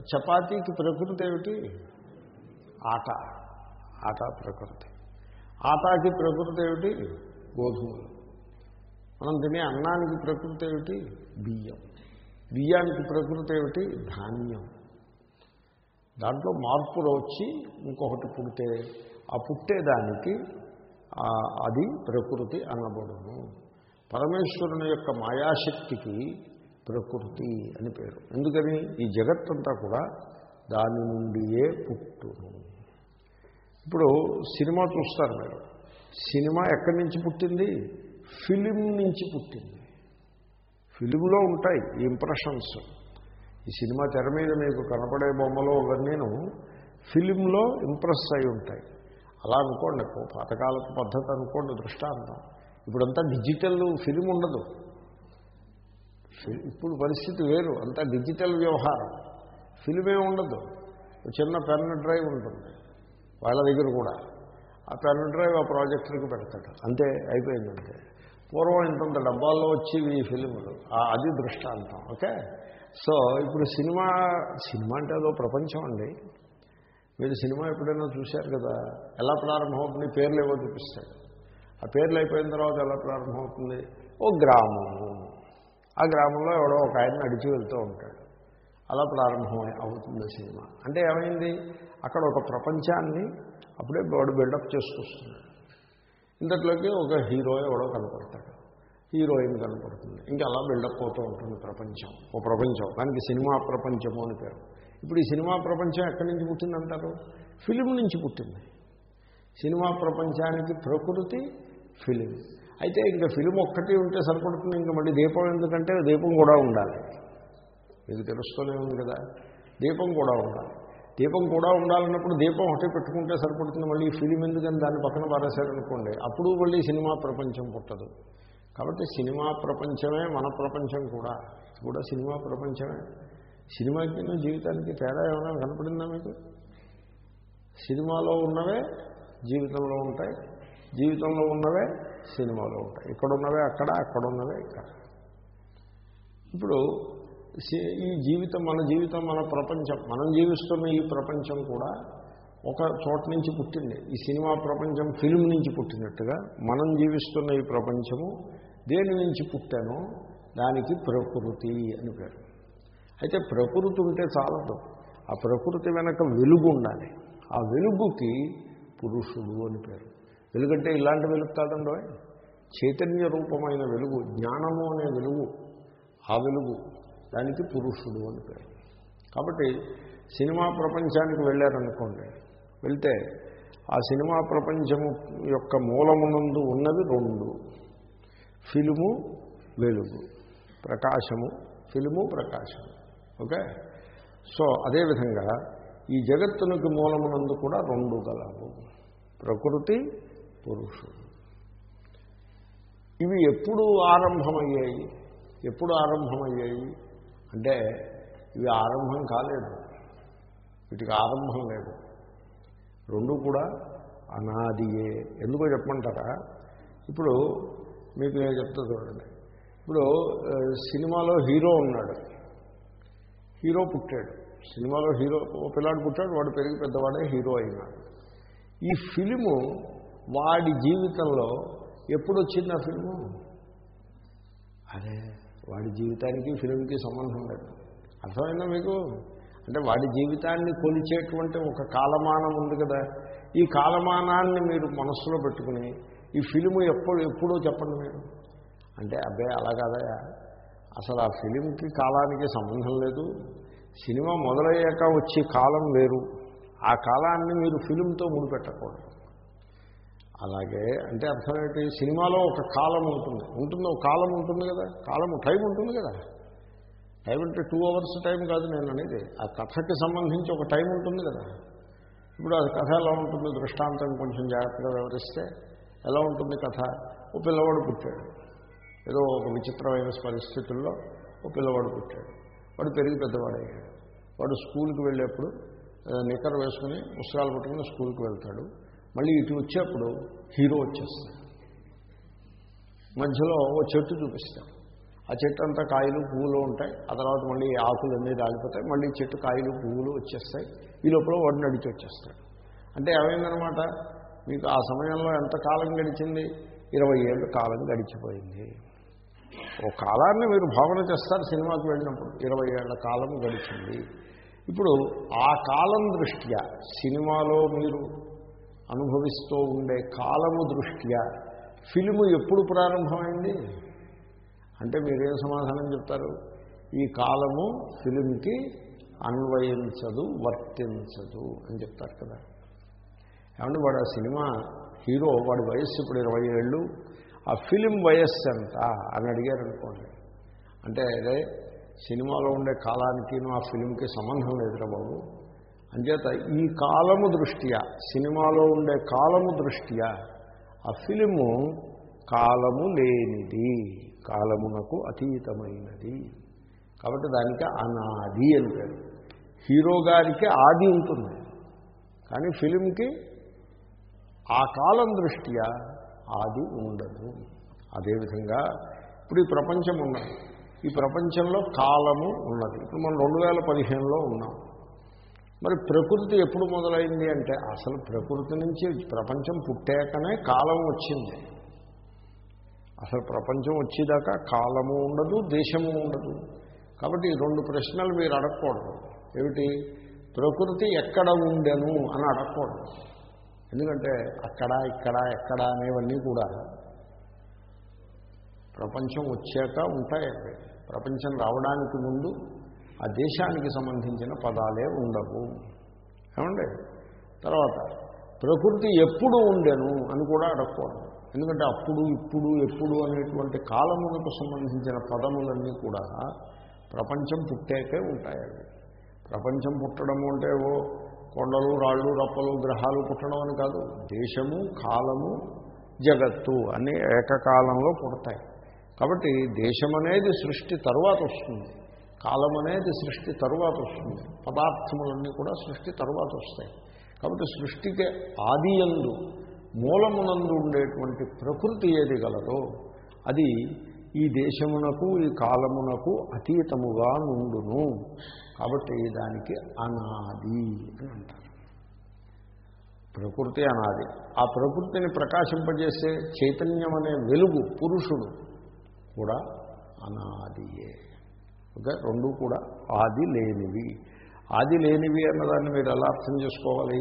చపాతీకి ప్రకృతి ఏమిటి? ఆట. ఆట ప్రకృతి. ఆటాకి ప్రకృతి ఏమిటి? గోధుమలు. మనం తినే అన్నానికి ప్రకృతి ఏమిటి? బియ్యం. బియ్యానికి ప్రకృతి ఏమిటి? ధాన్యం. దాంట్లో మార్పులు వచ్చి ఇంకొకటి పుడితే ఆ పుట్టేదానికి అది ప్రకృతి అనబడును. పరమేశ్వరుని యొక్క మాయాశక్తికి ప్రకృతి అని పేరు. ఎందుకని? ఈ జగత్తంతా కూడా దాని నుండియే పుట్టును. ఇప్పుడు సినిమా చూస్తారు మీరు. సినిమా ఎక్కడి నుంచి పుట్టింది? ఫిలిం నుంచి పుట్టింది. ఫిలింలో ఉంటాయి ఈ ఇంప్రెషన్స్. ఈ సినిమా తెర మీద మీకు కనపడే బొమ్మలు అవన్నీను ఫిలింలో ఇంప్రెస్ అయి ఉంటాయి. అలా అనుకోండి పాతకాలపు పద్ధతి అనుకోండి దృష్టాంతం. ఇప్పుడంతా డిజిటల్ ఫిలిం ఉండదు. ఇప్పుడు పరిస్థితి వేరు. అంతా డిజిటల్ వ్యవహారం. ఫిలిమే ఉండదు. చిన్న పెన్ డ్రైవ్ ఉంటుంది వాళ్ళ దగ్గర కూడా. ఆ పెన్ డ్రైవ్ ఆ ప్రాజెక్టర్కి పెడతాడు. అంతే అయిపోయిందంటే. పూర్వం ఇంతంత డబ్బాల్లో వచ్చేవి ఈ ఫిలిములు. అది దృష్టాంతం ఓకే? సో ఇప్పుడు సినిమా సినిమా అంటే అదో ప్రపంచం అండి. మీరు సినిమా ఎప్పుడైనా చూశారు కదా? ఎలా ప్రారంభమవుతుంది? పేర్లు ఏవో చూపిస్తాడు. ఆ పేర్లు అయిపోయిన తర్వాత ఎలా ప్రారంభమవుతుంది? ఓ గ్రామం. ఆ గ్రామంలో ఎవడో ఒక ఆయన నడిచి వెళ్తూ ఉంటాడు. అలా ప్రారంభం అవుతుంది సినిమా. అంటే ఏమైంది? అక్కడ ఒక ప్రపంచాన్ని అప్పుడే వాడు బిల్డప్ చేసుకొస్తున్నాడు ఇంతట్లోకి ఒక హీరో ఎవడో కనపడతాడు. హీరోయిన్ కనపడుతుంది. ఇంకా అలా బిల్డప్ అవుతూ ఉంటుంది ప్రపంచం. ఓ ప్రపంచం. దానికి సినిమా ప్రపంచము అని పేరు. ఇప్పుడు ఈ సినిమా ప్రపంచం ఎక్కడి నుంచి పుట్టిందంటారు ఫిలిం నుంచి పుట్టింది. సినిమా ప్రపంచానికి ప్రకృతి ఫిలిం. అయితే ఇంకా ఫిలిం ఒక్కటి ఉంటే సరిపడుతుంది. ఇంకా మళ్ళీ దీపం ఎందుకంటే దీపం కూడా ఉండాలి. మీకు తెలుస్తూనే ఉంది కదా. దీపం కూడా ఉండాలి. దీపం కూడా ఉండాలన్నప్పుడు దీపం ఒకటి పెట్టుకుంటే సరిపడుతుంది. మళ్ళీ ఫిలిం ఎందుకని దాన్ని పక్కన పారేశారనుకోండి అప్పుడు మళ్ళీ సినిమా ప్రపంచం పుట్టదు. కాబట్టి సినిమా ప్రపంచమే మన ప్రపంచం కూడా. కూడా సినిమా ప్రపంచమే? సినిమాకి జీవితానికి తేడా ఏమైనా కనపడిందా మీకు? సినిమాలో ఉన్నవే జీవితంలో ఉంటాయి. జీవితంలో ఉన్నవే సినిమాలో ఉంటాయి. ఇక్కడ ఉన్నవే అక్కడ అక్కడ ఉన్నవే ఇక్కడ. ఇప్పుడు ఈ జీవితం మన జీవితం మన ప్రపంచం మనం జీవిస్తున్న ఈ ప్రపంచం కూడా ఒక చోట నుంచి పుట్టింది. ఈ సినిమా ప్రపంచం ఫిల్మ్ నుంచి పుట్టినట్టుగా మనం జీవిస్తున్న ఈ ప్రపంచము దేని నుంచి పుట్టానో దానికి ప్రకృతి అని పేరు. అయితే ప్రకృతి ఉంటే చాలదు. ఆ ప్రకృతి వెనక వెలుగు ఉండాలి. ఆ వెలుగుకి పురుషుడు అని పేరు. వెలుగంటే ఇలాంటి వెలుగు కాదండో చైతన్య రూపమైన వెలుగు జ్ఞానము అనే వెలుగు ఆ వెలుగు దానికి పురుషుడు అని పేరు. కాబట్టి సినిమా ప్రపంచానికి వెళ్ళారనుకోండి వెళ్తే ఆ సినిమా ప్రపంచము యొక్క మూలమునందు ఉన్నవి రెండు. ఫిలుము వెలుగు. ప్రకాశము ఫిలుము ప్రకాశము. ఓకే? సో అదేవిధంగా ఈ జగత్తునికి మూలమునందు కూడా రెండు గలవు. ప్రకృతి పురుషుడు. ఇవి ఎప్పుడు ఆరంభమయ్యాయి? ఎప్పుడు ఆరంభమయ్యాయి? అంటే ఇవి ఆరంభం కాలేదు. వీటికి ఆరంభం లేదు. రెండు కూడా అనాదియే. ఎందుకో చెప్పమంటారా? ఇప్పుడు మీకు నేను చెప్తా చూడండి. ఇప్పుడు సినిమాలో హీరో ఉన్నాడు. హీరో పుట్టాడు. సినిమాలో హీరో ఓ పిల్లాడు పుట్టాడు వాడు పెరిగి పెద్దవాడే హీరో అయినాడు. ఈ ఫిలిము వాడి జీవితంలో ఎప్పుడు వచ్చింది ఆ ఫిలిము? అదే. వాడి జీవితానికి ఫిలింకి సంబంధం లేదు. అర్థమైందా మీకు? అంటే వాడి జీవితాన్ని కొలిచేటువంటి ఒక కాలమానం ఉంది కదా. ఈ కాలమానాన్ని మీరు మనస్సులో పెట్టుకుని ఈ ఫిలిము ఎప్పుడు ఎప్పుడో చెప్పండి మీరు. అంటే అబ్బే అలా కాదయా అసలు ఆ ఫిలింకి కాలానికి సంబంధం లేదు. సినిమా మొదలయ్యాక వచ్చే కాలం వేరు. ఆ కాలాన్ని మీరు ఫిలింతో ముడిపెట్టకూడదు. అలాగే అంటే అర్థం ఏంటి? సినిమాలో ఒక కాలం ఉంటుంది. ఉంటుంది? ఒక కాలం ఉంటుంది కదా? కాలం టైం ఉంటుంది కదా? టైం అంటే టూ అవర్స్ టైం కాదు నేను అనేది. ఆ కథకి సంబంధించి ఒక టైం ఉంటుంది కదా? ఇప్పుడు అది కథ ఎలా ఉంటుంది? దృష్టాంతం కొంచెం జాగ్రత్తగా వివరిస్తే ఎలా ఉంటుంది కథ? ఓ పిల్లవాడు పుట్టాడు. ఏదో ఒక విచిత్రమైన పరిస్థితుల్లో ఓ పిల్లవాడు పుట్టాడు. వాడు పెరిగి పెద్దవాడయ్యాడు. వాడు స్కూల్కి వెళ్ళేప్పుడు నిక్కర వేసుకుని పుస్తకాలు పట్టుకుని స్కూల్కి వెళ్తాడు. మళ్ళీ ఇటు వచ్చేప్పుడు హీరో వచ్చేస్తాడు. మధ్యలో ఓ చెట్టు చూపిస్తాడు ఆ చెట్టు అంతా కాయలు పువ్వులు ఉంటాయి. ఆ తర్వాత మళ్ళీ ఆకులు అన్నీ రాలిపోతాయి. మళ్ళీ చెట్టు కాయలు పువ్వులు వచ్చేస్తాయి. ఈ లోపల వాడు నడిచి వచ్చేస్తాడు. అంటే ఏమైందనమాట? మీకు ఆ సమయంలో ఎంత కాలం గడిచింది? ఇరవై ఏళ్ళు కాలం గడిచిపోయింది. ఓ కాలాన్ని మీరు భావన చేస్తారు సినిమాకి వెళ్ళినప్పుడు. ఇరవై ఏళ్ళ కాలం గడిచింది. ఇప్పుడు ఆ కాలం దృష్ట్యా సినిమాలో మీరు అనుభవిస్తూ ఉండే కాలము దృష్ట్యా. ఫిలిము ఎప్పుడు ప్రారంభమైంది? అంటే మీరేం సమాధానం చెప్తారు? ఈ కాలము ఫిలింకి అన్వయించదు వర్తించదు అని చెప్తారు కదా. ఏమంటే వాడు ఆ సినిమా హీరో వాడి వయస్సు ఇప్పుడు ఇరవై ఏళ్ళు. ఆ ఫిలిం వయస్సు ఎంత అని అడిగారు అనుకోండి అంటే అదే సినిమాలో ఉండే కాలానికి ఆ ఫిలింకి సంబంధం లేదురా బాబు. అంచేత ఈ కాలము దృష్ట్యా సినిమాలో ఉండే కాలము దృష్ట్యా ఆ ఫిలిము కాలము లేనిది కాలమునకు అతీతమైనది. కాబట్టి దానికి అనాది అని పేరు. హీరో గారికి ఆది ఉంటుంది. కానీ ఫిలింకి ఆ కాలం దృష్ట్యా ఆది ఉండదు. అదేవిధంగా ఇప్పుడు ఈ ప్రపంచం ఉన్నది. ఈ ప్రపంచంలో కాలము ఉన్నది. ఇప్పుడు మనం రెండు వేల పదిహేనులో ఉన్నాం. మరి ప్రకృతి ఎప్పుడు మొదలైంది అంటే అసలు ప్రకృతి నుంచి ప్రపంచం పుట్టాకనే కాలం వచ్చింది. అసలు ప్రపంచం వచ్చేదాకా కాలము ఉండదు దేశము ఉండదు. కాబట్టి ఈ రెండు ప్రశ్నలు మీరు అడగకూడదు. ఏమిటి? ప్రకృతి ఎక్కడ ఉండెను అని అడగకూడదు. ఎందుకంటే అక్కడ ఇక్కడ ఎక్కడ అనేవన్నీ కూడా ప్రపంచం వచ్చాక ఉంటాయి ప్రపంచం రావడానికి ముందు ఆ దేశానికి సంబంధించిన పదాలే ఉండవు. ఏమండి? తర్వాత ప్రకృతి ఎప్పుడు ఉండెను అని కూడా అడగకూడదు. ఎందుకంటే అప్పుడు ఇప్పుడు ఎప్పుడు అనేటువంటి కాలములకు సంబంధించిన పదములన్నీ కూడా ప్రపంచం పుట్టాకే ఉంటాయి ప్రపంచం పుట్టడము అంటే ఓ కొండలు రాళ్ళు రప్పలు గ్రహాలు పుట్టడం అని కాదు. దేశము కాలము జగత్తు అని ఏకకాలంలో పుడతాయి. కాబట్టి దేశం అనేది సృష్టి తరువాత వస్తుంది. కాలం అనేది సృష్టి తరువాత వస్తుంది. పదార్థములన్నీ కూడా సృష్టి తరువాత వస్తాయి. కాబట్టి సృష్టికి ఆది ఎందు మూలమునందు ఉండేటువంటి ప్రకృతి ఏది గలదో అది ఈ దేశమునకు ఈ కాలమునకు అతీతముగా నుండును. కాబట్టి దానికి అనాది అని అంటారు. ప్రకృతి అనాది. ఆ ప్రకృతిని ప్రకాశింపజేసే చైతన్యం అనే వెలుగు పురుషుడు కూడా అనాదియే. ఓకే? రెండు కూడా ఆది లేనివి. ఆది లేనివి అన్నదాన్ని మీరు ఎలా అర్థం చేసుకోవాలి?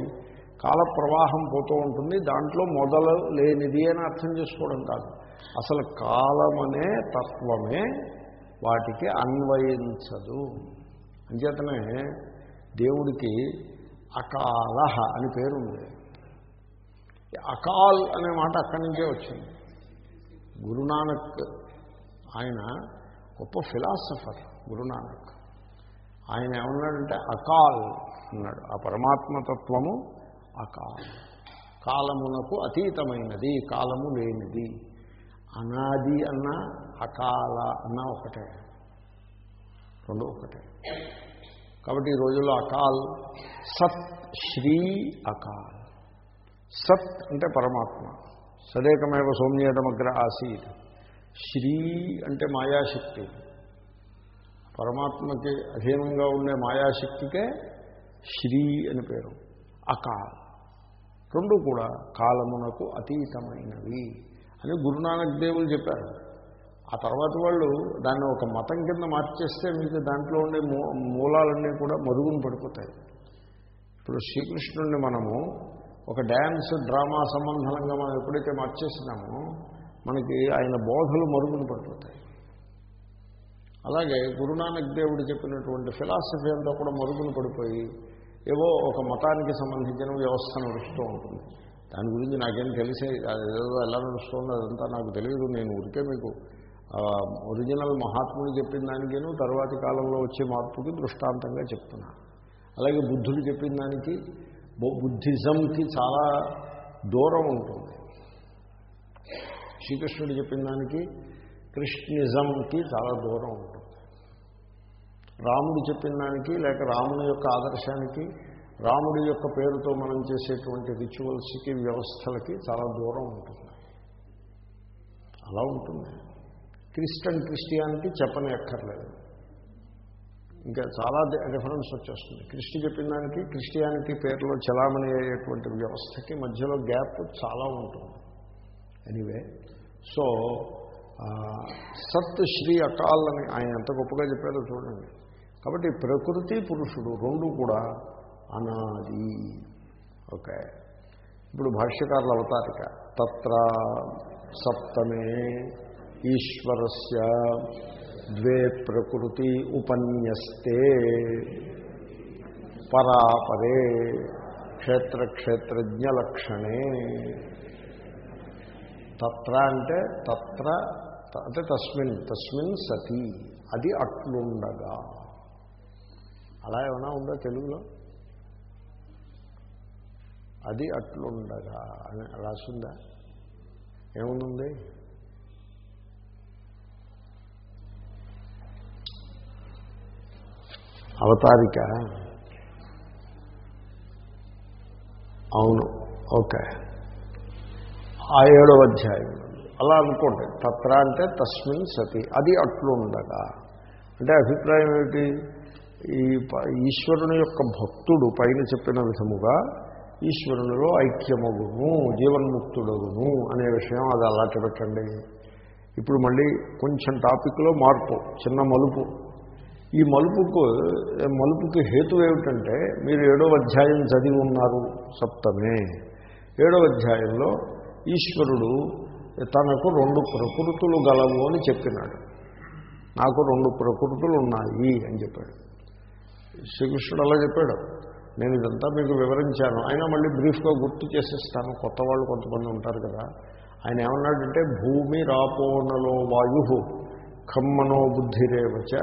కాల ప్రవాహం పోతూ ఉంటుంది. దాంట్లో మొదలు లేనిది అని అర్థం చేసుకోవడం కాదు. అసలు కాలమనే తత్వమే వాటికి అన్వయించదు. అంచేతనే దేవుడికి అకాల అని పేరుంది అకాల్ అనే మాట అక్కడి నుంచే వచ్చింది. గురునానక్ ఆయన గొప్ప ఫిలాసఫర్. గురునానక్ ఆయన ఏమన్నాడంటే అకాల్ అన్నాడు. ఆ పరమాత్మతత్వము అకాల్. కాలమునకు అతీతమైనది కాలము లేనిది. అనాది అన్న అకాల అన్న ఒకటే. రెండు ఒకటే. కాబట్టి ఈ రోజుల్లో అకాల్ సత్ శ్రీ అకాల్. సత్ అంటే పరమాత్మ. సదేకమేవ సౌమ్యేతమగ్ర ఆసీత్. శ్రీ అంటే మాయాశక్తి. పరమాత్మకి అధీనంగా ఉండే మాయాశక్తికే శ్రీ అని పేరు. అకాల్. రెండు కూడా కాలమునకు అతీతమైనవి అని గురునానక్ దేవులు చెప్పారు. ఆ తర్వాత వాళ్ళు దాన్ని ఒక మతం కింద మార్చేస్తే మీకు దాంట్లో ఉండే మూ మూలాలన్నీ కూడా మరుగున పడిపోతాయి. ఇప్పుడు శ్రీకృష్ణుడిని మనము ఒక డ్యాన్స్ డ్రామా సంబంధంగా మనం ఎప్పుడైతే మార్చేసినామో మనకి ఆయన బోధలు మరుగున పడిపోతాయి. అలాగే గురునానక్ దేవుడు చెప్పినటువంటి ఫిలాసఫీ అంతా కూడా మరుగున పడిపోయి ఏవో ఒక మతానికి సంబంధించిన వ్యవస్థ నడుస్తూ ఉంటుంది. దాని గురించి నాకేం తెలిసే ఏదో ఎలా నడుస్తుందో అదంతా నాకు తెలియదు. నేను ఉరికే మీకు ఒరిజినల్ మహాత్ముడు చెప్పిన దానికేను తర్వాతి కాలంలో వచ్చే మార్పుకి దృష్టాంతంగా చెప్తున్నా. అలాగే బుద్ధుడు చెప్పిన దానికి బుద్ధిజంకి చాలా దూరం ఉంటుంది. శ్రీకృష్ణుడు చెప్పిన దానికి కృష్ణిజంకి చాలా దూరం ఉంటుంది. రాముడు చెప్పిన దానికి లేక రాముని యొక్క ఆదర్శానికి రాముడి యొక్క పేరుతో మనం చేసేటువంటి రిచువల్స్కి వ్యవస్థలకి చాలా దూరం ఉంటుంది. అలా ఉంటుంది. క్రిస్టియన్ క్రిస్టియానిటీ చెప్పని ఎక్కర్లేదు ఇంకా చాలా డిఫరెన్స్ వచ్చేస్తుంది. క్రిస్టి చెప్పిన దానికి క్రిస్టియానిటీ పేరులో చలామణి అయ్యేటువంటి వ్యవస్థకి మధ్యలో గ్యాప్ చాలా ఉంటుంది. ఎనీవే సో సత్ శ్రీ అకాల్ అని ఆయన ఎంత గొప్పగా చెప్పారో చూడండి. కాబట్టి ప్రకృతి పురుషుడు రెండు కూడా అనాది. ఓకే. ఇప్పుడు భాష్యకారుల అవతారిక. తత్ర సప్తమే ఈశ్వరస్య ద్వే ప్రకృతి ఉపన్యస్తే పరాపరే క్షేత్రక్షేత్రజ్ఞలక్షణే. తత్ర అంటే తత్ర అంటే తస్మిన్ తస్మిన్ సతి. అది అట్లుండగా. అలా ఏమైనా ఉందా తెలుగులో? అది అట్లుండగా అని రాసిందా? ఏముంది? అవతారిక. అవును. ఓకే. ఆ ఏడవ అధ్యాయం. అలా అనుకోండి. తత్ర అంటే తస్మిన్ సతి. అది అట్లుండగా. అంటే అభిప్రాయం ఏమిటి? ఈ ఈశ్వరుని యొక్క భక్తుడు పైన చెప్పిన విధముగా ఈశ్వరునిలో ఐక్యమగును జీవన్ముక్తుడగును అనే విషయం అది అలాంటి పెట్టండి. ఇప్పుడు మళ్ళీ కొంచెం టాపిక్లో మార్పు చిన్న మలుపు. ఈ మలుపుకు మలుపుకి హేతు ఏమిటంటే మీరు ఏడో అధ్యాయం చదివి ఉన్నారు సప్తమే. ఏడో అధ్యాయంలో ఈశ్వరుడు తనకు రెండు ప్రకృతులు గలవు అని చెప్పినాడు. నాకు రెండు ప్రకృతులు ఉన్నాయి అని చెప్పాడు. శ్రీకృష్ణుడు అలా చెప్పాడు నేను ఇదంతా మీకు వివరించాను. అయినా మళ్ళీ బ్రీఫ్గా గుర్తు చేసేస్తాను. కొత్త వాళ్ళు కొంతమంది ఉంటారు కదా ఆయన ఏమన్నాడంటే భూమి రాపోనలో వాయు ఖమ్మనో బుద్ధిరేవచ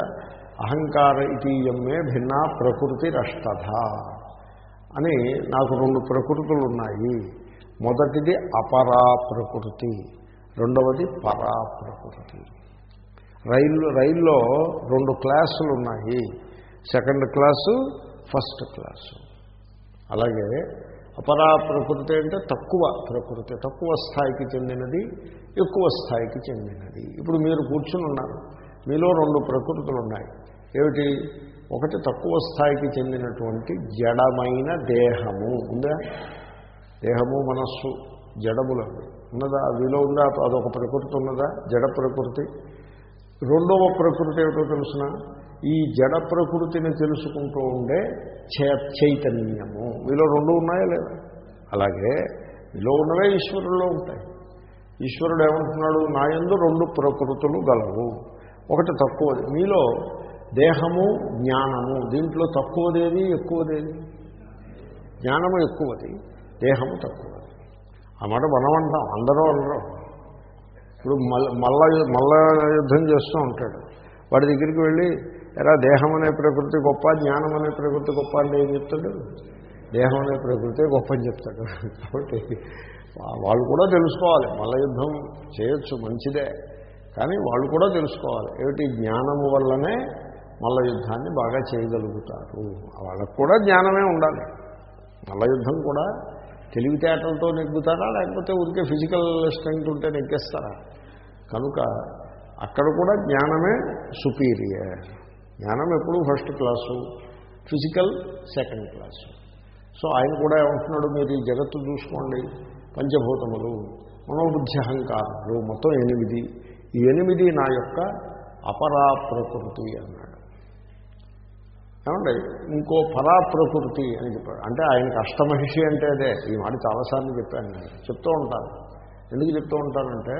అహంకార ఇతీయమే భిన్న ప్రకృతి రష్టధ. అని నాకు రెండు ప్రకృతులు ఉన్నాయి మొదటిది అపరా ప్రకృతి రెండవది పరా ప్రకృతి రైలు రైల్లో రెండు క్లాసులు ఉన్నాయి సెకండ్ క్లాసు ఫస్ట్ క్లాసు. అలాగే అపరా ప్రకృతి అంటే తక్కువ ప్రకృతి తక్కువ స్థాయికి చెందినది ఎక్కువ స్థాయికి చెందినది. ఇప్పుడు మీరు కూర్చుని ఉన్నారు. మీలో రెండు ప్రకృతులు ఉన్నాయి ఏమిటి? ఒకటి తక్కువ స్థాయికి చెందినటువంటి జడమైన దేహము. ఉందా? దేహము మనస్సు జడములు ఉన్నదా? అవిలో ఉందా? అదొక ప్రకృతి ఉన్నదా? జడ ప్రకృతి. రెండవ ప్రకృతి ఏమిటో తెలుసిన? ఈ జడ ప్రకృతిని తెలుసుకుంటూ ఉండే చైతన్యము. మీలో రెండు ఉన్నాయా లేదా? అలాగే మీలో ఉన్నవే ఈశ్వరుల్లో ఉంటాయి. ఈశ్వరుడు ఏమంటున్నాడు? నా యందు రెండు ప్రకృతులు గలవు. ఒకటి తక్కువది. మీలో దేహము జ్ఞానము. దీంట్లో తక్కువదేది ఎక్కువదేది జ్ఞానము ఎక్కువది దేహము తక్కువది. ఆ మాట మనం అంటాం. అందరూ అనరు. ఇప్పుడు మల్ల మల్ల మల్ల యుద్ధం చేస్తూ ఉంటాడు. వాడి దగ్గరికి వెళ్ళి ఎలా దేహం అనే ప్రకృతి గొప్ప జ్ఞానం అనే ప్రకృతి గొప్ప అంటే ఏం చెప్తాడు? దేహం అనే ప్రకృతి గొప్ప అని చెప్తాడు. కాబట్టి వాళ్ళు కూడా తెలుసుకోవాలి. మల్ల యుద్ధం చేయొచ్చు మంచిదే. కానీ వాళ్ళు కూడా తెలుసుకోవాలి. ఏమిటి? జ్ఞానము వల్లనే మల్ల యుద్ధాన్ని బాగా చేయగలుగుతారు. వాళ్ళకు కూడా జ్ఞానమే ఉండాలి. మల్ల యుద్ధం కూడా తెలివితేటలతో నెగ్గుతారా? లేకపోతే ఊరికే ఫిజికల్ స్ట్రెంగ్త్ ఉంటే నెగ్గేస్తారా? కనుక అక్కడ కూడా జ్ఞానమే సుపీరియర్. జ్ఞానం ఎప్పుడూ first class physical second class so ఆయన కూడా ఏమంటున్నాడు మీరు ఈ జగత్తు చూసుకోండి పంచభూతములు మనోబుద్ధి అహంకారాలు మొత్తం ఎనిమిది. ఈ ఎనిమిది నా యొక్క అపరాప్రకృతి అన్నాడు. ఏమండి? ఇంకో పరాప్రకృతి అని చెప్పాడు. అంటే ఆయనకి అష్టమహిషి అంటే అదే. ఈ మాట చాలాసార్లు చెప్పాను నేను. చెప్తూ ఉంటాను. ఎందుకు చెప్తూ ఉంటానంటే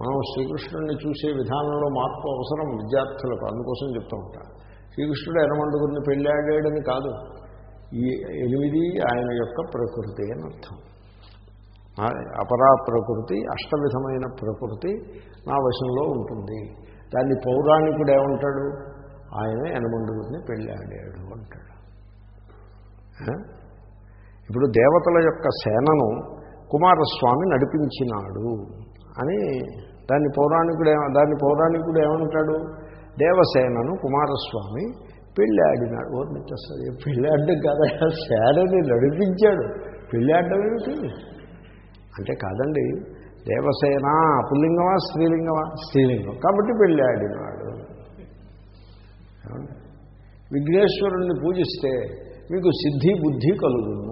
మనం శ్రీకృష్ణుడిని చూసే విధానంలో మార్పు అవసరం విద్యార్థులకు అందుకోసం చెప్తూ ఉంటాను శ్రీకృష్ణుడు ఎర్రమండుగురిని పెళ్ళాడాడని కాదు. ఈ ఎనిమిది ఆయన యొక్క ప్రకృతి అని అర్థం. ఆ అపరా ప్రకృతి అష్టవిధమైన ప్రకృతి నా వశంలో ఉంటుంది. దాన్ని పౌరాణికుడు ఏమంటాడు? ఆయన యనమండుగురిని పెళ్ళాడాడు అంటాడు. ఇప్పుడు దేవతల యొక్క సేనను కుమారస్వామి నడిపించినాడు. అని దాన్ని పౌరాణికుడు ఏమ- దాన్ని పౌరాణికుడు ఏమంటాడు? దేవసేనను కుమారస్వామి పెళ్ళాడినాడు. ఓ నిచ్చేస్తుంది పెళ్ళాడడం కదా సేనని నడిపించాడు. పెళ్ళాడడం ఏమిటి? అంటే కాదండి దేవసేన పుల్లింగమా స్త్రీలింగమా? స్త్రీలింగం. కాబట్టి పెళ్ళాడినాడు. విఘ్నేశ్వరుణ్ణి పూజిస్తే మీకు సిద్ధి బుద్ధి కలుగును.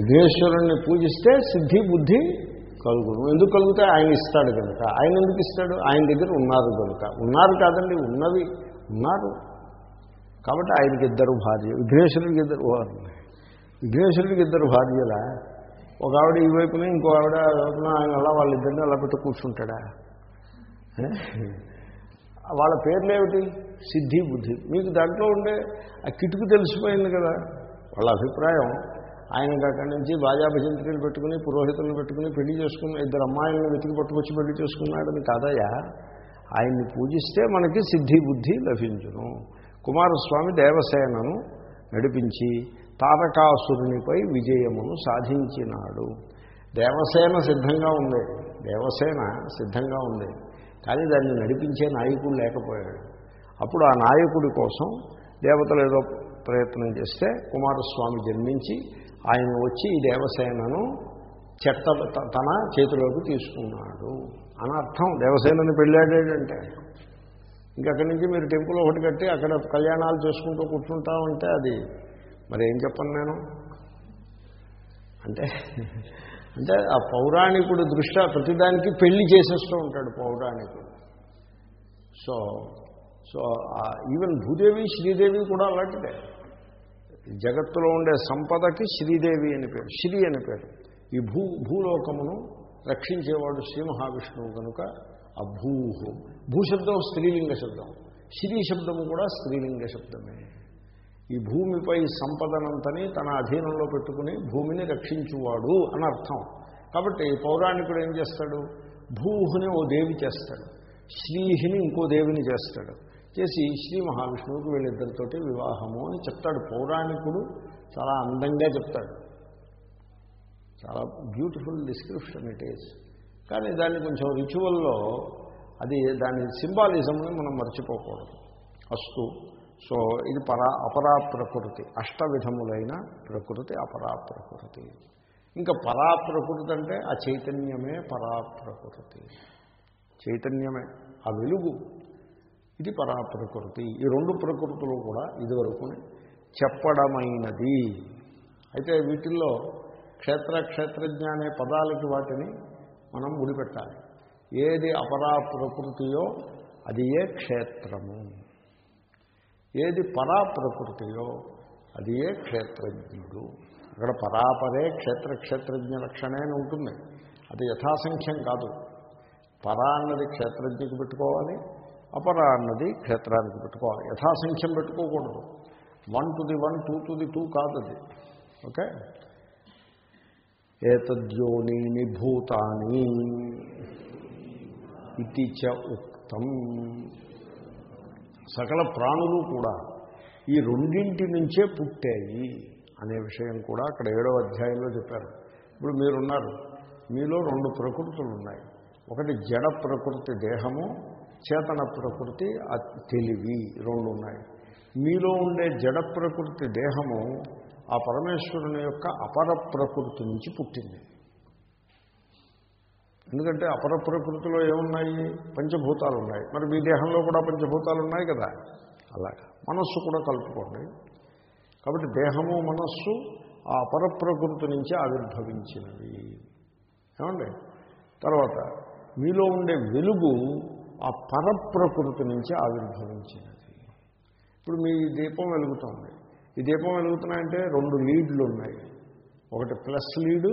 విఘ్నేశ్వరుణ్ణి పూజిస్తే సిద్ధి బుద్ధి కలుగును. ఎందుకు కలిగితే ఆయన ఇస్తాడు కనుక. ఆయన ఎందుకు ఇస్తాడు? ఆయన దగ్గర ఉన్నారు కనుక. ఉన్నారు కాదండి ఉన్నవి ఉన్నారు. కాబట్టి ఆయనకి ఇద్దరు భార్య విఘ్నేశ్వరుడికి ఇద్దరు విఘ్నేశ్వరుడికి ఇద్దరు భార్యలా? ఒక ఆవిడ ఈ వైపున ఇంకో ఆవిడ వైపున ఆయన అలా వాళ్ళిద్దరిని అలా పెట్టి కూర్చుంటాడా? వాళ్ళ పేర్లు ఏమిటి సిద్ధి బుద్ధి. మీకు దాంట్లో ఉండే ఆ కిటుకు తెలిసిపోయింది కదా వాళ్ళ అభిప్రాయం. ఆయనకి అక్కడి నుంచి బాజాభజంత్రులు పెట్టుకుని పురోహితులను పెట్టుకుని పెళ్ళి చేసుకుని ఇద్దరు అమ్మాయిలను వెతికి పట్టుకొచ్చి పెళ్ళి చేసుకున్నాడని కాదయ్యా. ఆయన్ని పూజిస్తే మనకి సిద్ధి బుద్ధి లభించును. కుమారస్వామి దేవసేనను నడిపించి తారకాసురునిపై విజయమును సాధించినాడు. దేవసేన సిద్ధంగా ఉంది. దేవసేన సిద్ధంగా ఉంది. కానీ దాన్ని నడిపించే నాయకుడు లేకపోయాడు. అప్పుడు ఆ నాయకుడి కోసం దేవతలు ఏదో ప్రయత్నం చేస్తే కుమారస్వామి జన్మించి ఆయన వచ్చి ఈ దేవసేనను చెట్ట తన చేతిలోకి తీసుకున్నాడు అని అర్థం. దేవసేనని పెళ్ళాడాడంటే ఇంకక్కడి నుంచి మీరు టెంపుల్ ఒకటి కట్టి అక్కడ కళ్యాణాలు చేసుకుంటూ కూర్చుంటామంటే అది మరి ఏం చెప్పను నేను? అంటే అంటే ఆ పౌరాణికుడు దృష్ట్యా ప్రతిదానికి పెళ్ళి చేసేస్తూ ఉంటాడు పౌరాణికుడు. So so even Bhudevi Sridevi కూడా అలాంటిదే. జగత్తులో ఉండే సంపదకి శ్రీదేవి అని పేరు. శ్రీ అని పేరు. ఈ భూ భూలోకమును రక్షించేవాడు శ్రీ మహావిష్ణువు కనుక ఆ భూ భూశబ్దం స్త్రీలింగ శబ్దం. శ్రీ శబ్దము కూడా స్త్రీలింగ శబ్దమే. ఈ భూమిపై సంపదనంతని తన అధీనంలో పెట్టుకుని భూమిని రక్షించువాడు అని అర్థం. కాబట్టి పౌరాణికుడు ఏం చేస్తాడు? భూహుని ఓ దేవి చేస్తాడు. శ్రీహిని ఇంకో దేవిని చేస్తాడు. చేసి శ్రీ మహావిష్ణువుకి వీళ్ళిద్దరితోటి వివాహము అని చెప్తాడు. పౌరాణికుడు చాలా అందంగా చెప్తాడు. చాలా బ్యూటిఫుల్ డిస్క్రిప్షన్ ఇట్ ఈస్ కానీ దాన్ని కొంచెం రిచువల్లో అది దాని సింబాలిజంని మనం మర్చిపోకూడదు. అస్తు. సో ఇది పరా అపరా ప్రకృతి. అష్టవిధములైన ప్రకృతి అపరా ప్రకృతి. ఇంకా పరా ప్రకృతి అంటే ఆ చైతన్యమే పరా ప్రకృతి. చైతన్యమే. ఆ వెలుగు. ఇది పరాప్రకృతి. ఈ రెండు ప్రకృతులు కూడా ఇదివరకు చెప్పడమైనది. అయితే వీటిల్లో క్షేత్ర క్షేత్రజ్ఞ అనే పదాలకి వాటిని మనం ముడిపెట్టాలి. ఏది అపరాప్రకృతియో అది ఏ క్షేత్రము. ఏది పరాప్రకృతియో అది ఏ క్షేత్రజ్ఞుడు. అక్కడ పరాపరే క్షేత్ర క్షేత్రజ్ఞ లక్షణే అని ఉంటుంది. అది యథాసంఖ్యం కాదు. పరా అన్నది క్షేత్రజ్ఞకు పెట్టుకోవాలి అపరా అన్నది క్షేత్రానికి పెట్టుకోవాలి. యథాసంఖ్యం పెట్టుకోకూడదు. One to the one two to the two కాదు అది ఓకే? ఏతద్యోనీని భూతాని ఇది చ ఉక్తం. సకల ప్రాణులు కూడా ఈ రెండింటి నుంచే పుట్టాయి అనే విషయం కూడా అక్కడ ఏడవ అధ్యాయంలో చెప్పారు. ఇప్పుడు మీరున్నారు. మీలో రెండు ప్రకృతులు ఉన్నాయి ఒకటి జడ ప్రకృతి దేహము చేతన ప్రకృతి తెలివి రెండు ఉన్నాయి. మీలో ఉండే జడ ప్రకృతి దేహము ఆ పరమేశ్వరుని యొక్క అపర ప్రకృతి నుంచి పుట్టింది. ఎందుకంటే అపర ప్రకృతిలో ఏమున్నాయి? పంచభూతాలు ఉన్నాయి. మరి మీ దేహంలో కూడా పంచభూతాలు ఉన్నాయి కదా? అలాగా. మనస్సు కూడా కలుపుకోండి. కాబట్టి దేహము మనస్సు ఆ అపర ప్రకృతి నుంచి ఆవిర్భవించినవి. ఏమండి? తర్వాత మీలో ఉండే వెలుగు ఆ పరప్రకృతి నుంచి ఆవిర్భవించినది. ఇప్పుడు మీ దీపం వెలుగుతోంది. ఈ దీపం వెలుగుతున్నాయంటే రెండు లీడ్లు ఉన్నాయి. ఒకటి ప్లస్ లీడు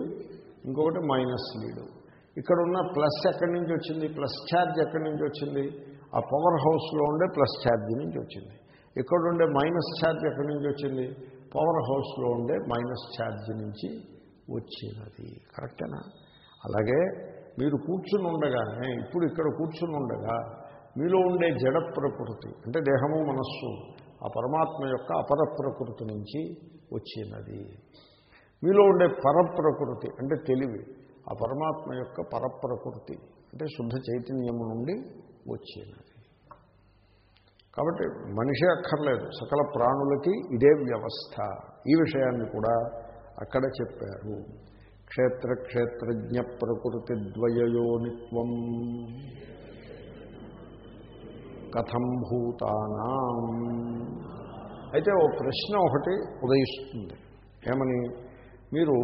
ఇంకొకటి మైనస్ లీడు. ఇక్కడ ఉన్న ప్లస్ ఎక్కడి నుంచి వచ్చింది? ప్లస్ ఛార్జ్ ఎక్కడి నుంచి వచ్చింది? ఆ పవర్ హౌస్లో ఉండే ప్లస్ ఛార్జ్ నుంచి వచ్చింది. ఇక్కడ ఉండే మైనస్ ఛార్జ్ ఎక్కడి నుంచి వచ్చింది? పవర్ హౌస్లో ఉండే మైనస్ ఛార్జ్ నుంచి వచ్చినది. కరెక్టేనా? అలాగే మీరు కూర్చుని ఉండగానే ఇప్పుడు ఇక్కడ కూర్చుని ఉండగా మీలో ఉండే జడ ప్రకృతి అంటే దేహము మనస్సు ఆ పరమాత్మ యొక్క అపర ప్రకృతి నుంచి వచ్చినది. మీలో ఉండే పరప్రకృతి అంటే తెలివి ఆ పరమాత్మ యొక్క పరప్రకృతి అంటే శుద్ధ చైతన్యము నుండి వచ్చినది. కాబట్టి మనిషి అక్కర్లేదు సకల ప్రాణులకి ఇదే వ్యవస్థ. ఈ విషయాన్ని కూడా అక్కడ చెప్పారు. క్షేత్ర క్షేత్రజ్ఞ ప్రకృతి ద్వయయోనిత్వం కథం భూతానాం. అయితే ఓ ప్రశ్న ఒకటి ఉదయిస్తుంది. ఏమని? మీరు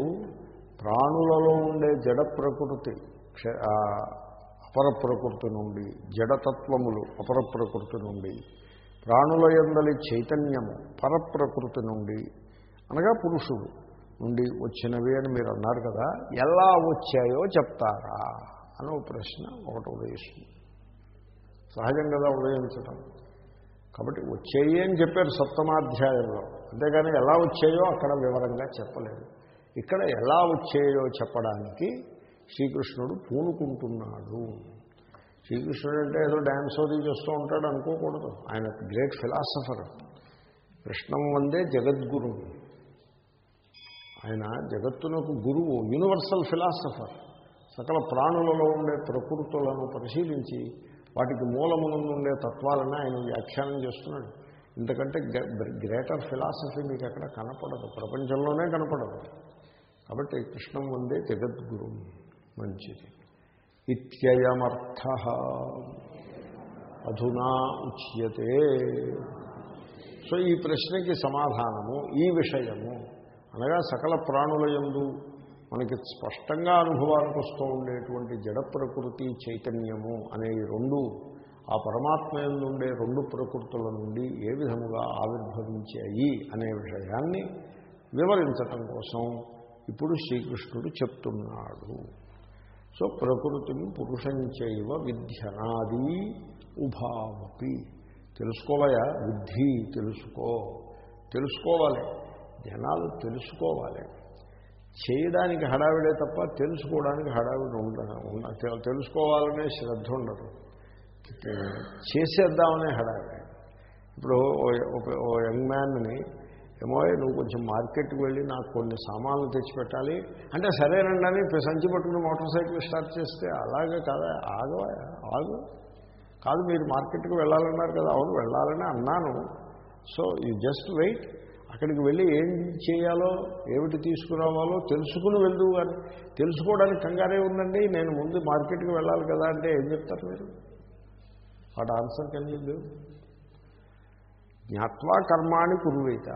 ప్రాణులలో ఉండే జడ ప్రకృతి అపర ప్రకృతి నుండి జడతత్వములు అపర ప్రకృతి నుండి ప్రాణుల ఎందలి చైతన్యము పరప్రకృతి నుండి అనగా పురుషుడు. నుండి వచ్చినవి అని మీరు అన్నారు కదా ఎలా వచ్చాయో చెప్తారా అని ఒక ప్రశ్న ఒకటి ఉదయిస్తుంది. సహజం కదా ఉదయించడం కాబట్టి వచ్చాయి అని చెప్పారు సప్తమాధ్యాయంలో. అంతేగాని ఎలా వచ్చాయో అక్కడ వివరంగా చెప్పలేదు. ఇక్కడ ఎలా వచ్చాయో చెప్పడానికి శ్రీకృష్ణుడు పూనుకుంటున్నాడు. శ్రీకృష్ణుడు అంటే ఏదో డ్యాన్స్ అది చేస్తూ ఉంటాడు అనుకోకూడదు. ఆయన గ్రేట్ ఫిలాసఫర్. కృష్ణం వందే జగద్గురు. ఆయన జగత్తునకు గురువు యూనివర్సల్ ఫిలాసఫర్ సకల ప్రాణులలో ఉండే ప్రకృతులను పరిశీలించి వాటికి మూలమునందు ఉండే తత్వాలను ఆయన వ్యాఖ్యానం చేస్తున్నాడు. ఇంతకంటే గ్రేటర్ ఫిలాసఫీ మీకు ఎక్కడ కనపడదు. ప్రపంచంలోనే కనపడదు. కాబట్టి కృష్ణం ఉందే జగద్గురు మంచిది. ఇత్యయమర్థ. అధునా ఉచ్యతే. సో ఈ ప్రశ్నకి సమాధానము ఈ విషయము అనగా సకల ప్రాణుల యందు మనకి స్పష్టంగా అనుభవానికి వస్తూ ఉండేటువంటి జడ ప్రకృతి చైతన్యము అనే రెండు ఆ పరమాత్మ ఉండే రెండు ప్రకృతుల నుండి ఏ విధముగా ఆవిర్భవించాయి అనే విషయాన్ని వివరించటం కోసం ఇప్పుడు శ్రీకృష్ణుడు చెప్తున్నాడు. సో ప్రకృతిం పురుషంచైవ విధ్యనాది ఉభావపి. తెలుసుకోవయా విద్ధి తెలుసుకో. తెలుసుకోవాలి. జనాలు తెలుసుకోవాలి. చేయడానికి హడావిడే తప్ప తెలుసుకోవడానికి హడావిడి ఉండదు తెలుసుకోవాలనే శ్రద్ధ ఉండదు. చేసేద్దామనే హడావిడి. ఇప్పుడు ఓ- ఒక- ఓ యంగ్ మ్యాన్ని ఏమో నువ్వు కొంచెం మార్కెట్కి వెళ్ళి నాకు కొన్ని సామాన్లు తెచ్చిపెట్టాలి. అంటే సరేనండి అని సంచి పట్టుకుని మోటార్ సైకిల్ స్టార్ట్ చేస్తే అలాగే కదా ఆగవా ఆగు. కాదు మీరు మార్కెట్కి వెళ్ళాలన్నారు కదా అవును వెళ్ళాలని అన్నాను. సో యూ జస్ట్ వెయిట్ అక్కడికి వెళ్ళి ఏం చేయాలో ఏమిటి తీసుకురావాలో తెలుసుకుని వెళ్దు కానీ తెలుసుకోవడానికి కంగారే ఉందండి నేను ముందు మార్కెట్కి వెళ్ళాలి కదా అంటే ఏం చెప్తారు మీరు? వాట్ ఆన్సర్ కెన్ జ్ఞాత్వా కర్మాణి కురువేత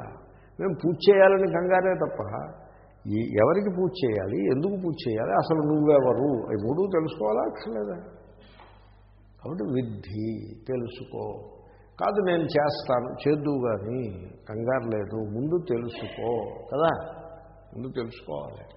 మేము పూజ చేయాలని కంగారే తప్ప ఎవరికి పూజ చేయాలి ఎందుకు పూజ చేయాలి అసలు నువ్వెవరు? అవి మూడు తెలుసుకోవాలా? అక్కర్లేదా? కాబట్టి విద్ధి తెలుసుకో. కాదు నేను చేస్తాను. చేద్దు కానీ కంగారు లేదు. ముందు తెలుసుకో. కదా? ముందు తెలుసుకోవాలి.